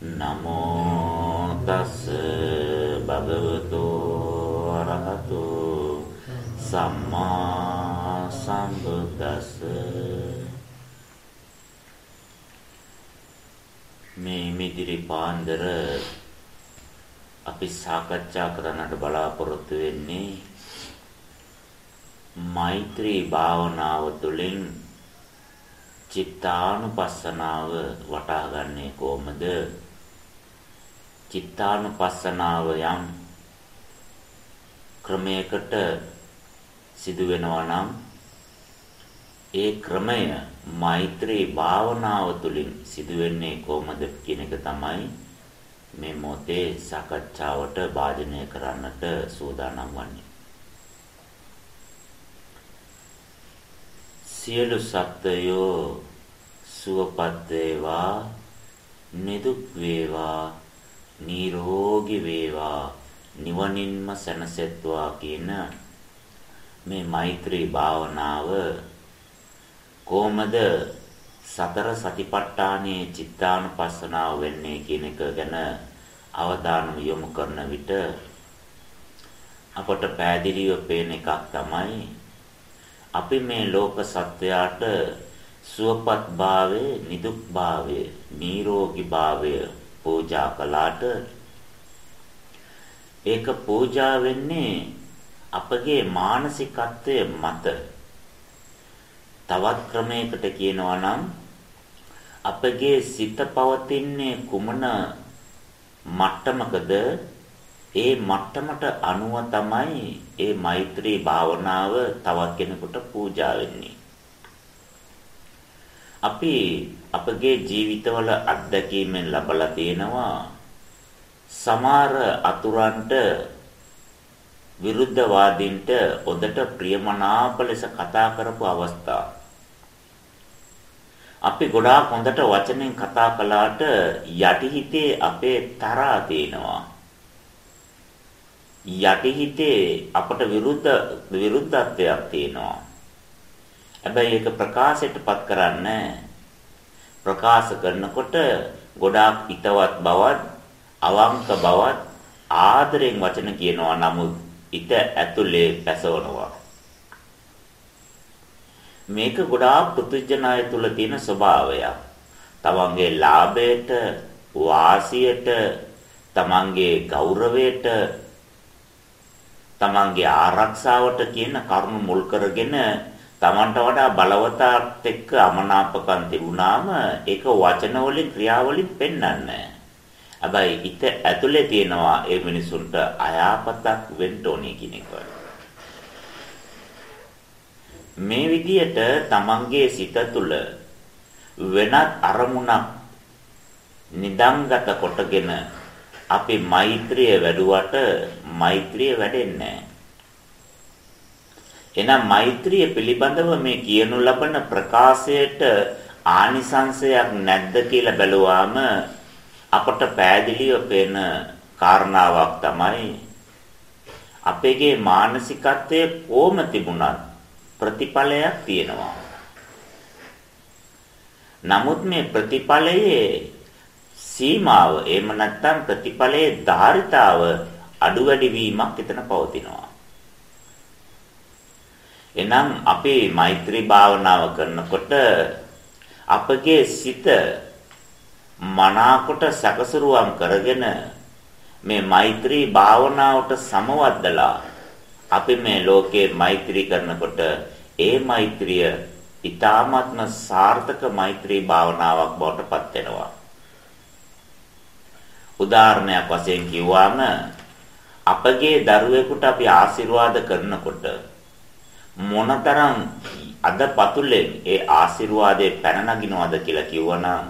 නමෝ තස් භගවතු අරහතු සම්මා සම්බුද්දස්ස. මේ මිදිරි පාන්දර අපි සාකච්ඡා කරන්නට බලාපොරොත්තු වෙන්නේ මෛත්‍රී භාවනාව තුළින් චිත්තානුපස්සනාව වටහා ගන්නේ කොහොමද? චිත්තානුපස්සනාව යම් ක්‍රමයකට සිදු වෙනවා නම් ඒ ක්‍රමය මෛත්‍රී භාවනාව තුළින් සිදු වෙන්නේ කොහොමද කියන එක තමයි මේ මොතේ සාකච්ඡාවට භාජනය කරන්නට සූදානම් වන්නේ. සියලු සත්වයෝ සුවපත් වේවා නිදුක් වේවා නිරෝගී වේවා නිවනින්ම සැනසෙත්වා කියන මේ මෛත්‍රී භාවනාව කොහොමද සතර සතිපට්ඨානයේ චිත්තානුපස්සනාව වෙන්නේ කියන එක ගැන අවධානය යොමු කරන විට අපට පැහැදිලිව පේන එකක් තමයි අපි මේ ලෝක සත්වයාට සුවපත් භාවය, නිදුක් භාවය, නිරෝගී භාවය පූජා කළාට ඒක පූජා වෙන්නේ අපගේ මානසිකත්වය මත. තවත් ක්‍රමයකට කියනවා නම් අපගේ සිත පවතින්නේ කුමන මට්ටමකද? ඒ මට්ටමට අනුව තමයි ඒ මෛත්‍රී භාවනාව තවත් කෙනෙකුට පූජා වෙන්නේ. අපි අපගේ ජීවිතවල අත්දැකීමෙන් ලබලා තියෙනවා සමහර අතුරන්ට විරුද්ධවාදීන්ට ඔදට ප්‍රියමනාප ලෙස කතා කරපු අවස්ථා. අපි ගොඩාක් හොඳට වචනෙන් කතා කළාට යටිහිතේ අපේ තරහා තියෙනවා. යටිහිතේ අපට විරුද්ධ විරුද්ධත්වයක් තියෙනවා. හැබැයි ඒක ප්‍රකාශයටපත් කරන්නේ ප්‍රකාශ කරනකොට ගොඩාක් හිතවත් බවත් අවංක බවත් ආදරෙන් වචන කියනවා නමුත් හිත ඇතුලේ පැසවනවා. මේක ගොඩාක් පුදුජනය තුල තියෙන ස්වභාවයක්. තමන්ගේ ලාභයට වාසියට තමන්ගේ ගෞරවයට තමන්ගේ ආරක්ෂාවට කියන කරුණු මුල් කරගෙන Tamanට වඩා බලවතාත් එක්ක අමනාපකම් තිබුණාම ඒක වචන වලින් ක්‍රියා වලින් පෙන්වන්නේ හැබැයි හිත ඇතුලේ තියෙනවා ඒ මිනිසුන්ට අයාපතක් වෙන්න ඕනේ කියන එක. මේ විදියට තමන්ගේ සිත තුළ වෙනත් අරමුණක් නිදංගත කොටගෙන අපි මෛත්‍රිය වැඩුවට මෛත්‍රිය වැඩෙන්නේ නැහැ. එහෙනම් මෛත්‍රිය පිළිබඳව මේ කියනු ලබන ප්‍රකාශයට ආනිසංශයක් නැද්ද කියලා බැලුවාම අපට පෑදිලිව පේන කාරණාවක් තමයි අපේගේ මානසිකත්වයේ කොම තිබුණත් ප්‍රතිඵලයක් තියෙනවා. නමුත් මේ ප්‍රතිඵලයේ සීමාව එහෙම නැත්නම් ප්‍රතිඵලයේ ධාරිතාව අඩු වැඩි වීමක් එතන පවතිනවා. එනම් අපේ මෛත්‍රී භාවනාව කරනකොට අපගේ සිත මනාකොට සකසරුවම් කරගෙන මේ මෛත්‍රී භාවනාවට සමවද්දලා අපි මේ ලෝකේ මෛත්‍රී කරනකොට ඒ මෛත්‍රිය ඊ타ත්ම සාර්ථක මෛත්‍රී භාවනාවක් බවට පත් වෙනවා. උදාහරණයක් වශයෙන් කිව්වම අපගේ දරුවෙකුට අපි ආශිර්වාද කරනකොට මොනතරම් අද පතුලෙන් ඒ ආශිර්වාදේ පැන නගිනවද කියලා කිව්වනම්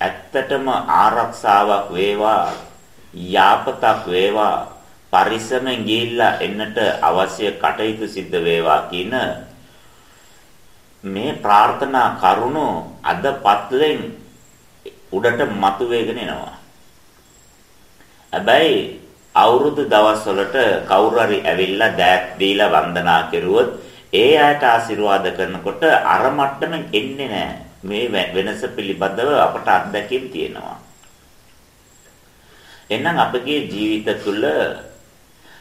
ඇත්තටම ආරක්ෂාවක් වේවා යාපතක් වේවා පරිස්සමෙන් ගිහිල්ලා එන්නට අවශ්‍ය කටයුතු සිද්ධ වේවා කියන මේ ප්‍රාර්ථනා කරුණු අද පත්ලෙන් උඩට මතුවේගෙන එනවා. හැබැයි අවුරුදු දවස්වලට කවුරු හරි ඇවිල්ලා දෑත් දීලා වන්දනා කෙරුවොත් ඒ අයට ආශිර්වාද කරනකොට අර මට්ටමෙන් එන්නේ නැහැ. මේ වෙනස පිළිබඳව අපට අත්දැකීම් තියෙනවා. එහෙනම් අපගේ ජීවිත තුළ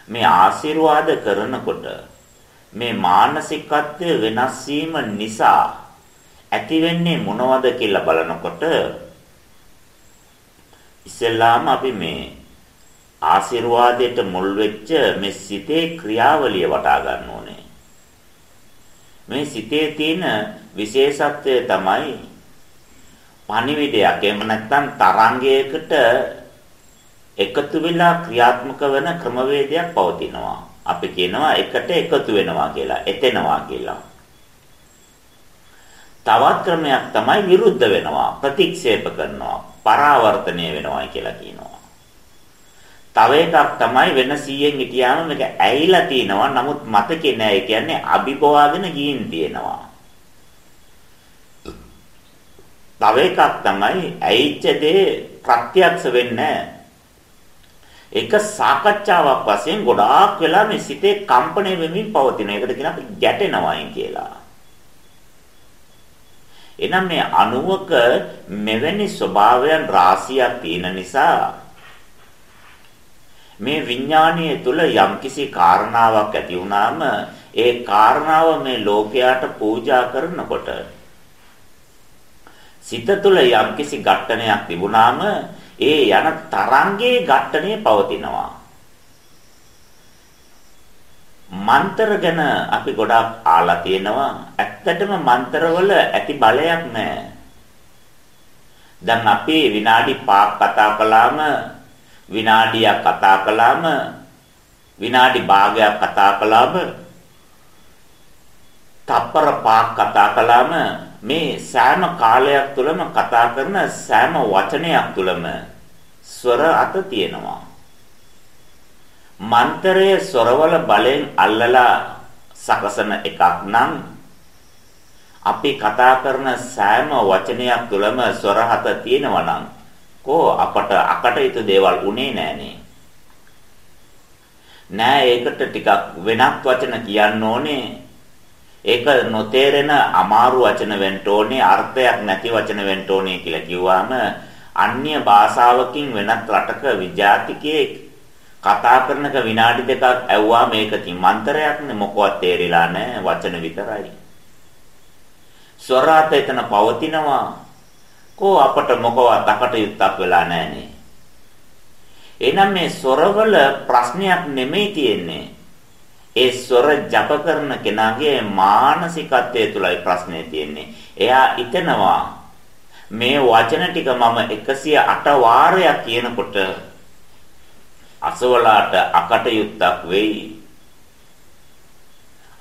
මේ ආශිර්වාද කරනකොට මේ මානසිකත්වය වෙනස් වීම නිසා ඇති වෙන්නේ මොනවද කියලා බලනකොට ඉස්සෙල්ලාම අපි මේ ආශිර්වාදයට මුල් වෙච්ච මේ සිතේ ක්‍රියාවලිය වටා ගන්න ඕනේ. මේ සිතේ තියෙන විශේෂත්වය තමයි පණිවිඩයක් එහෙම නැත්නම් තරංගයකට එකතු වෙලා ක්‍රියාත්මක වෙන ක්‍රමවේදයක් පවතිනවා. අපි කියනවා එකට එකතු වෙනවා කියලා, එතෙනවා කියලා. තවත් ක්‍රමයක් තමයි විරුද්ධ වෙනවා, ප්‍රතික්ෂේප කරනවා, පරාවර්තනය වෙනවා කියලා කියනවා. තව එකක් තමයි වෙන 100න් හිටියාම මේක ඇහිලා තිනවා නමුත් මතකේ නෑ ඒ කියන්නේ අභිභවාගෙන ගින් තියෙනවා තව එකක් තමයි ඇයිච්ච දේ ප්‍රත්‍යක්ෂ වෙන්නේ ඒක සාකච්ඡාවක් වශයෙන් ගොඩාක් වෙලා මේ සිතේ කම්පණය වෙමින් පවතින. ඒකට කියන අපි ගැටෙනවායින් කියලා. එනම් මේ අණුවක මෙවැනි ස්වභාවයන් රාශියක් තියෙන නිසා මේ විඥානීය තුල යම්කිසි කාරණාවක් ඇති වුණාම ඒ කාරණාව මේ ලෝකයට පූජා කරනකොට සිත තුළ යම්කිසි ඝට්ටනයක් තිබුණාම ඒ යන තරංගයේ ඝට්ටනය පවතිනවා. මන්තර ගැන අපි ගොඩාක් ආලා තියෙනවා. ඇත්තටම මන්තරවල ඇති බලයක් නැහැ. දැන් අපි විනාඩි 5ක් කතා කළාම විනාඩියක් කතා කළාම විනාඩි භාගයක් කතා කළාම තප්පර 5ක් කතා කළාම මේ සෑම කාලයක් තුළම කතා කරන සෑම වචනයක් තුළම ස්වර අත තියෙනවා. මන්තරයේ ස්වරවල බලෙන් අල්ලලා සකසන එකක් නම් අපි කතා කරන සෑම වචනයක් තුළම ස්වර හත තියෙනවා නම් කෝ අපට අකටයුතු දේවල් උනේ නෑනේ. නෑ ඒකට ටිකක් වෙනත් වචන කියන්න ඕනේ ඒක නොතේරෙන අමාරු වචන වෙන්න ඕනේ අර්ථයක් නැති වචන වෙන්න ඕනේ කියලා කිව්වම අන්‍ය භාෂාවකින් වෙනත් රටක විජාතිකයෙක් කතා කරනක විනාඩි දෙකක් ඇව්වා මේක තිමන්තරයක්නේ මොකවත් තේරිලා නැහැ වචන විතරයි. ස්වරාත එතන පවතිනවා. කෝ අපට මොකවත් අකට යුක්තක් වෙලා නැහනේ. එහෙනම් මේ ස්වරවල ප්‍රශ්නයක් නෙමෙයි තියෙන්නේ. ඒ ස්වර ජප කරන කෙනාගේ මානසිකත්වය තුලයි ප්‍රශ්නේ තියෙන්නේ. එයා හිතනවා මේ වචන ටික මම 108 වාරයක් කියනකොට අසවලාට අකටයුත්තක් වෙයි.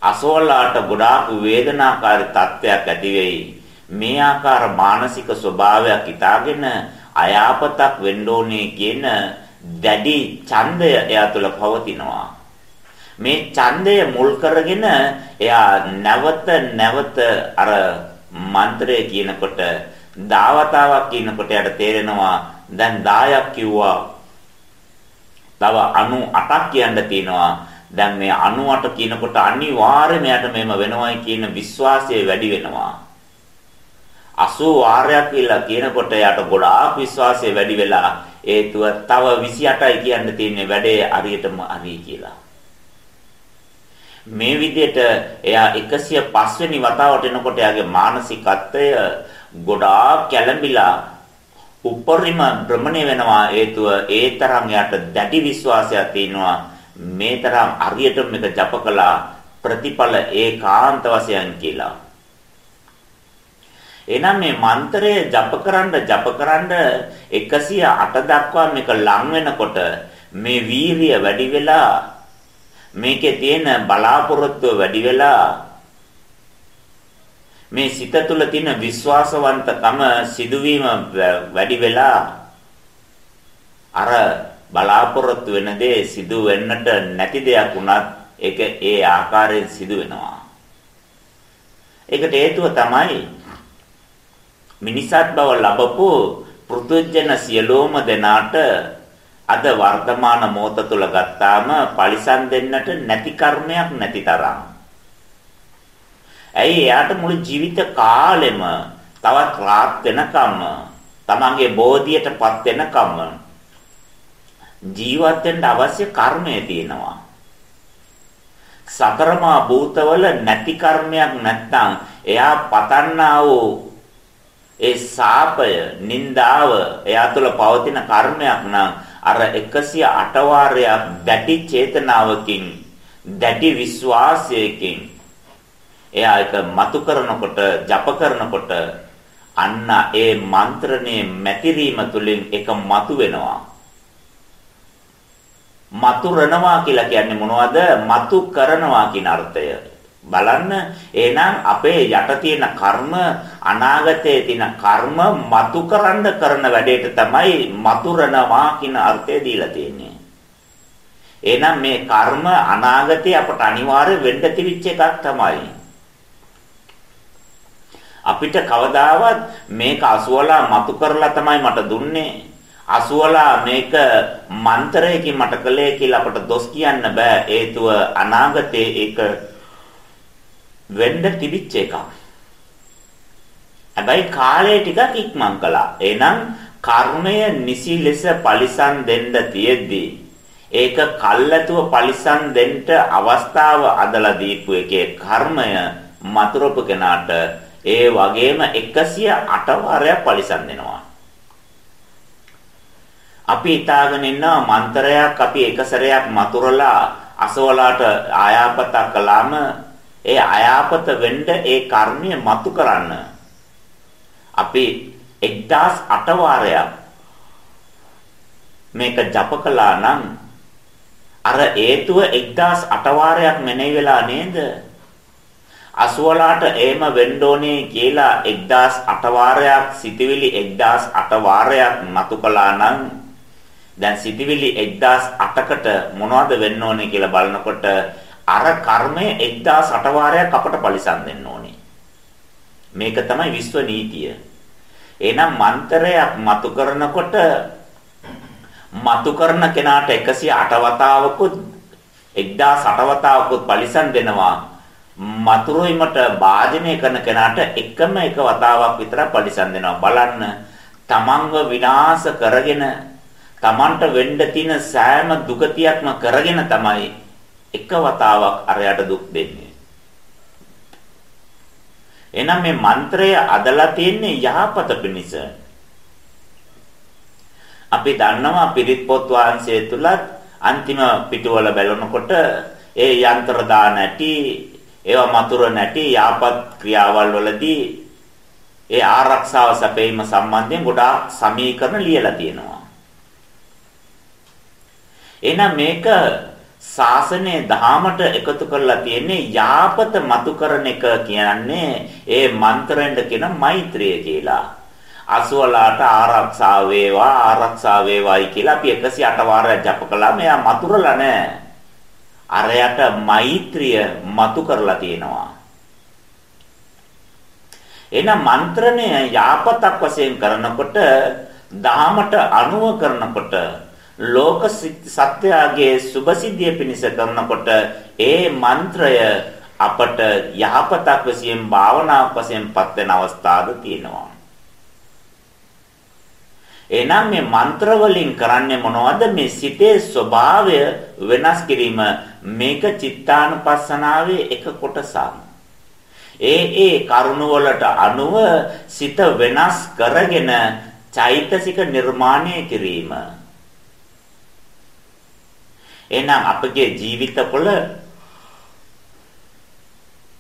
අසවලාට ගොඩාක් වේදනාකාරී තත්ත්වයක් ඇති වෙයි. මේ ආකාර මානසික ස්වභාවයක් හිතාගෙන අයාපතක් වෙන්න ඕනේ කියන දැඩි ඡන්දය එයා තුළ පවතිනවා. මේ ඡන්දය මුල් කරගෙන එයා නැවත නැවත අර මන්ත්‍රය කියනකොට දාවතාවක් කියනකොට යට තේරෙනවා දැන් 10ක් කිව්වා. තව 98ක් කියන්න තියෙනවා. දැන් මේ 98 කියනකොට අනිවාර්යයෙන්ම යට මෙහෙම වෙනවයි කියන විශ්වාසය වැඩි වෙනවා. 80 වාරයක් කියලා කියනකොට යට ගොඩාක් විශ්වාසය වැඩි වෙලා හේතුව තව 28යි කියන්න තියෙන්නේ වැඩේ හරියටම හරි කියලා. මේ විදිහට එයා 105 වෙනි වතාවට එනකොට එයාගේ මානසිකත්වය ගොඩාක් කැළඹිලා උපරිම භ්‍රමණය වෙනවා හේතුව ඒ තරම් යට දැඩි විශ්වාසයක් තියෙනවා. මේ තරම් අරියට මේක ජප කළා ප්‍රතිඵල ඒකාන්ත වශයෙන් කියලා. එහෙනම් මේ මන්ත්‍රය ජපකරන්න ජපකරන්න 108 දක්වා මේක ලං වෙනකොට මේ වීරිය වැඩි වෙලා මේකේ තියෙන බලාපොරොත්තුව වැඩි වෙලා මේ සිත තුළ තියෙන විශ්වාසවන්තකම සිදුවීම වැඩි වෙලා අර බලාපොරොත්තු වෙන දේ සිදු වෙන්නට නැති දෙයක් වුණත් ඒක ඒ ආකාරයෙන් සිදු වෙනවා. ඒකට හේතුව තමයි මිනිසත් බව ලැබපු පෘථුජන සියලෝම දෙනාට අද වර්තමාන මොහොත තුල ගත්තාම පරිසම් දෙන්නට නැති කර්මයක් නැති තරම්. ඇයි එයාට මුළු ජීවිත කාලෙම තවත් රාත් වෙනකම් තමන්ගේ බෝධියටපත් වෙනකම් ජීවත් වෙන්න අවශ්‍ය කර්මය තියෙනවා. සතරමා භූතවල නැති කර්මයක් නැත්නම් එයා පතන්නා වූ ඒ සාපය, නිന്ദාව එයා තුළ පවතින කර්මයක් නම් අර 108 වාරයක් දැටි චේතනාවකින් දැටි විශ්වාසයකින් එයා එක මතු කරනකොට ජප කරනකොට අන්න ඒ මන්ත්‍රණයේ මැතිරීම තුලින් එක මතු වෙනවා. මතුරනවා කියලා කියන්නේ මොනවද? මතු කරනවා කියන අර්ථය. බලන්න. එහෙනම් අපේ යට තියෙන කර්ම අනාගතයේ තියෙන කර්ම මතු කරන්න කරන වැඩේට තමයි මතුරනවා කියන අර්ථය දීලා තියෙන්නේ. එහෙනම් මේ කර්ම අනාගතේ අපට අනිවාර්ය වෙන්න තිබිච්ච එකක් තමයි. අපිට කවදාවත් මේක අසුවලා මතු කරලා තමයි මට දුන්නේ. අසුවලා මේක මන්ත්‍රයකින් මට කළේ කියලා අපට දොස් කියන්න බෑ. හේතුව අනාගතේ ඒක වෙන්න තිබිච්ච එකක් හැබැයි කාලය ටිකක් ඉක්මන් කළා එහෙනම් කර්මය නිසි ලෙස පරිසම් දෙන්න තියෙද්දී ඒක කල්ැතුව පරිසම් දෙන්න අවස්ථාව අදලා දීපු එකේ කර්මය මතුරුප කෙනාට ඒ වගේම 108 වාරයක් පරිසම් දෙනවා. අපි හිතාගෙන ඉන්නවා මන්ත්‍රයක් අපි එක සැරයක් මතුරලා අසවලාට ආයාපත කළාම ඒ ආයාපත වෙන්න ඒ කර්මය මතු කරන්න. අපි 1008 වාරයක් මේක ජප කළා නම් අර හේතුව 1008 වාරයක් මෙනෙහි වෙලා නේද? අසුවලාට එහෙම වෙන්න ඕනේ කියලා 1008 වාරයක් සිතවිලි 1008 වාරයක් මතු කළා නම් දැන් සිතවිලි 1008කට මොනවද වෙන්න ඕනේ කියලා බලනකොට අර කර්මය 1008 වාරයක් අපට පරිසම් දෙන්න ඕනේ. මේක තමයි විශ්ව නීතිය. එහෙනම් මන්ත්‍රයක් මතු කරනකොට මතු කරන කෙනාට 108 වතාවකුත් 1008 වතාවකුත් පරිසම් දෙනවා. මතුරුයිමට වාදනය කරන කෙනාට එකම එක වතාවක් විතර පරිසම් දෙනවා බලන්න තමන්ව විනාශ කරගෙන තමන්ට වෙන්න තියෙන සෑම දුකතියක්ම කරගෙන තමයි එක වතාවක් අරයට දුක් දෙන්නේ එහෙනම් මේ මන්ත්‍රය අදලා තියෙන්නේ යහපත පිණිස අපි දන්නවා පිරිත් පොත් වහන්සේ තුලත් අන්තිම පිටුවල බැලනකොට ඒ යන්ත්‍ර දාන ඇටි ඒවා මතුර නැටි යාපත් ක්‍රියාවල් වලදී ඒ ආරක්ෂාව සැපීම සම්බන්ධයෙන් ගොඩාක් සමීකරණ ලියලා තියෙනවා. එහෙනම් මේක ශාසනයේ දහමට එකතු කරලා තියෙන්නේ යාපත මතු කරන එක කියන්නේ ඒ මන්ත්‍රෙන්ද කියන මෛත්‍රිය කියලා. අසුවලාට ආරක්ෂා වේවා ආරක්ෂා වේවායි කියලා අපි 108 වාරයක් ජප කළා මෙයා මතුරලා නැහැ. අරයට මෛත්‍රිය මතු කරලා තියෙනවා. එහෙනම් මන්ත්‍රණය යාපතක් වශයෙන් කරනකොට දහමට අනුව කරනකොට ලෝක සත්‍යයේ සුභසිද්ධිය පිණිස කරනකොට ඒ මන්ත්‍රය අපට යහපතක් වශයෙන් භාවනාවක් වශයෙන් පත් වෙන අවස්ථාවද තියෙනවා. එහෙනම් මේ මන්ත්‍ර වලින් කරන්නේ මොනවද? මේ සිතේ ස්වභාවය වෙනස් කිරීම. මේක චිත්තානුපස්සනාවේ එක කොටසක්. ඒ ඒ කරුණ වලට අනුව සිත වෙනස් කරගෙන චෛතසික නිර්මාණය කිරීම. එහෙනම් අපගේ ජීවිතවල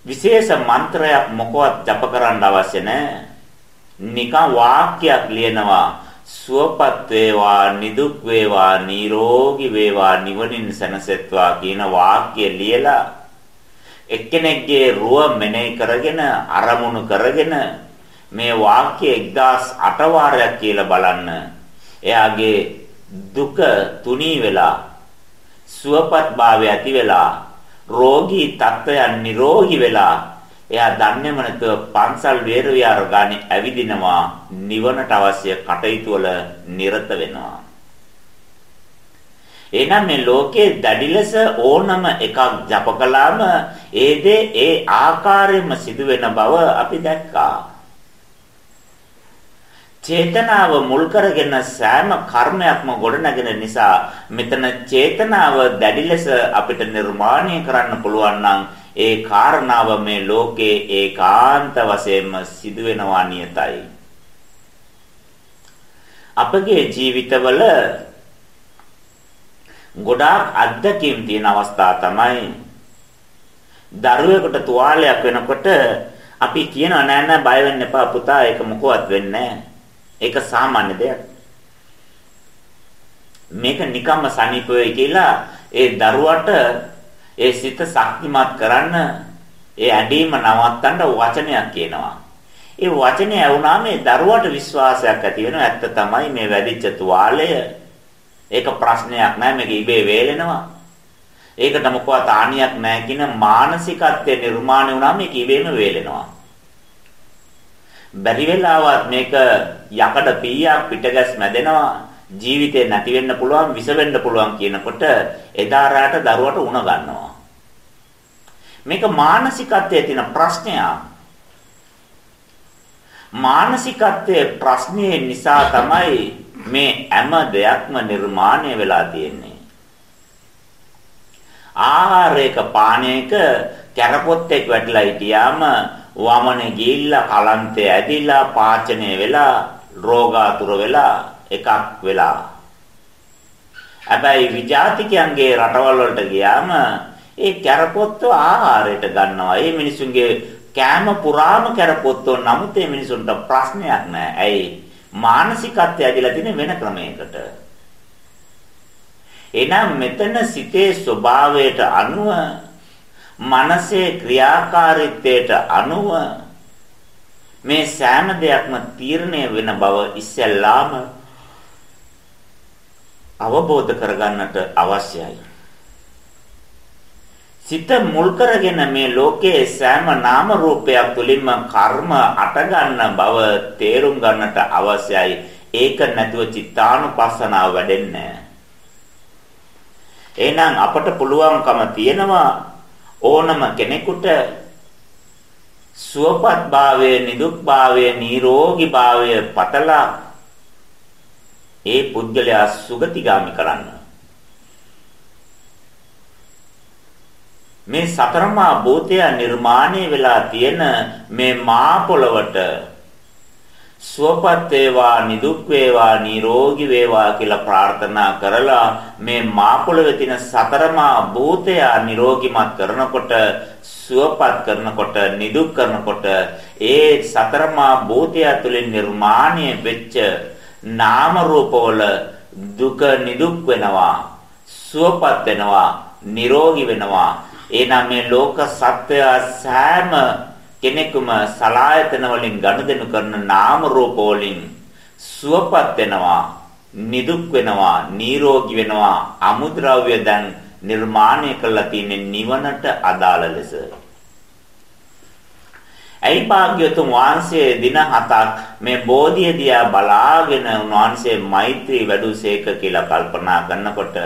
විශේෂ මන්ත්‍රයක් මොකවත් ජප කරන්න අවශ්‍ය නැහැ. නිකන් වාක්‍යයක් ලියනවා. සුවපත් වේවා නිදුක් වේවා නිරෝගී වේවා නිවනින් සැනසෙත්වා කියන වාක්‍ය ලියලා එක්කෙනෙක්ගේ රුව මෙනෙහි කරගෙන අරමුණු කරගෙන මේ වාක්‍ය 1008 වාරයක් කියලා බලන්න. එයාගේ දුක තුනී වෙලා සුවපත් භාවය ඇති වෙලා රෝගී තත්ත්වයන් නිරෝගී වෙලා එයා දන්නේම නැතුව පන්සල් වේර විහාර ගානේ ඇවිදිනවා නිවනට අවශ්‍ය කටයුතු වල නිරත වෙනවා. එහෙනම් මේ ලෝකයේ දැඩි ලෙස ඕනම එකක් ජප කළාම ඒ දේ ඒ ආකාරයෙන්ම සිදුවෙන බව අපි දැක්කා. චේතනාව මුල් කරගෙන සෑම කර්මයක්ම ගොඩනගෙන නිසා මෙතන චේතනාව දැඩි ලෙස අපිට නිර්මාණය කරන්න පුළුවන් නම් ඒ කාරණාව මේ ලෝකේ ඒකාන්ත වශයෙන්ම සිදුවෙනවා නියතයි. අපගේ ජීවිතවල ගොඩාක් අත්දැකීම් තියෙන අවස්ථා තමයි දරුවෙකුට තුවාලයක් වෙනකොට අපි කියනවා නෑ නෑ බය වෙන්න එපා පුතා ඒක මොකවත් වෙන්නේ ඒක සාමාන්‍ය දෙයක්. මේක නිකම්ම සනීප වෙයි කියලා ඒ දරුවට ඒ සිත ශක්තිමත් කරන්න ඒ ඇඬීම නවත්තන්න වචනයක් කියනවා. ඒ වචනේ ඇහුණාම ඒ දරුවට විශ්වාසයක් ඇති වෙනවා. ඇත්ත තමයි මේ වැඩිච්ච තුවාලය. ඒක ප්‍රශ්නයක් නෑ මේක ඉබේ වේලෙනවා. ඒකට මොකවත් ආනියක් නෑ කියන මානසිකත්වය නිර්මාණය වුණාම මේක ඉබේම වේලෙනවා. බැරි වෙලාවත් මේක යකඩ පීයක් පිටගැස් මැදෙනවා. ජීවිතේ නැති වෙන්න පුළුවන් විස වෙන්න පුළුවන් කියනකොට එදා රාට දරුවට උණ ගන්නවා. මේක මානසිකත්වයේ තියෙන ප්‍රශ්නයක්. මානසිකත්වයේ ප්‍රශ්නේ නිසා තමයි මේ හැම දෙයක්ම නිර්මාණය වෙලා තියෙන්නේ. ආහාරයක පානයක කැරපොත්තෙක් වැටිලා හිටියාම වමනේ ගිහිල්ලා කලන්තය ඇදිලා පාචනය වෙලා රෝගාතුර වෙලා එකක් වෙලා. හැබැයි විජාතිකයන්ගේ රටවල් වලට ගියාම ඒ කැරපොත්ත ආහාරයට ගන්නවා. ඒ මිනිසුන්ගේ කෑම පුරාම කැරපොත්තෝ නමුත් මේ මිනිසුන්ට ප්‍රශ්නයක් නැහැ. ඇයි? මානසිකත්වය ඇදලා තියෙන වෙන ක්‍රමයකට. එනම් මෙතන සිතේ ස්වභාවයට අනුව මනසේ ක්‍රියාකාරීත්වයට අනුව මේ සෑම දෙයක්ම තීරණය වෙන බව ඉස්සෙල්ලාම අවබෝධ කරගන්නට අවශ්‍යයි. සිත මුල් කරගෙන මේ ලෝකයේ සෑම නාම රූපයක් තුළින්ම කර්ම අටගන්න බව තේරුම් ගන්නට අවශ්‍යයි. ඒක නැතුව චිත්තානුපස්සනාව වැඩෙන්නේ එහෙනම් අපට පුළුවන්කම තියෙනවා ඕනම කෙනෙකුට සුවපත් භාවය, නිදුක් භාවය, නිරෝගී භාවය පතලා ඒ පුද්ගලයා සුගතිගාමි කරන්න. මේ සතරමා භූතය නිර්මාණය වෙලා තියෙන මේ මා පොළවට සුවපත් වේවා නිදුක් වේවා නිරෝගී වේවා කියලා ප්‍රාර්ථනා කරලා මේ මා පොළවේ තියෙන සතරමා භූතය නිරෝගීමත් කරනකොට සුවපත් කරනකොට නිදුක් කරනකොට ඒ සතරමා භූතය තුළින් නිර්මාණය වෙච්ච නාම රූපවල දුක නිදුක් වෙනවා සුවපත් වෙනවා නිරෝගී වෙනවා. එහෙනම් මේ ලෝක සත්වය සෑම කෙනෙකුම සලායතන වලින් ගනුදෙනු කරන නාම රූප වලින් සුවපත් වෙනවා නිදුක් වෙනවා නිරෝගී වෙනවා අමුද්‍රව්‍ය දැන් නිර්මාණය කරලා තියෙන නිවනට අදාළ ලෙස. ඇයි භාග්‍යතුන් වහන්සේ දින හතක් මේ බෝධිය දිහා බලාගෙන උන්වහන්සේ මෛත්‍රී වැඩුසේක කියලා කල්පනා කරනකොට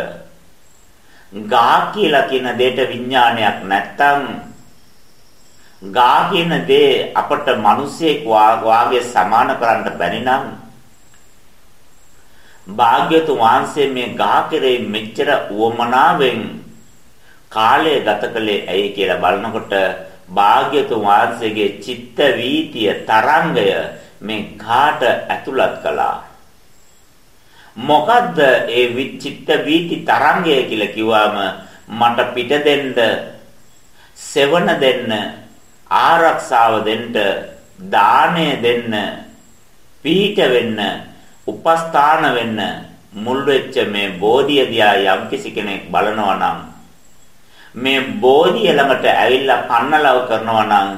ගා කියලා කියන දෙයට විඥානයක් නැත්තම් ගා කියන දේ අපට මිනිසෙක් වාගේ සමාන කරන්න බැරි නම් භාග්‍යතුන් වහන්සේ මේ ගා කෙරේ මෙච්චර උවමනාවෙන් කාලය ගත කළේ ඇයි කියලා බලනකොට භාග්‍යතුන් වහන්සේගේ චිත්ත වීතිය තරංගය මේ කාට ඇතුළත් කළා. මොකද්ද ඒ විචිත්ත වීති තරංගය කියලා කිව්වම මට පිට දෙන්න සෙවණ දෙන්න ආරක්ෂාව දෙන්න දාණය දෙන්න පීඨ වෙන්න උපස්ථාන වෙන්න මුල් වෙච්ච මේ බෝධිය දිහා යම්කිසි කෙනෙක් බලනවා නම් මේ බෝධිය ළඟට ඇවිල්ලා කන්නලව කරනවා නම්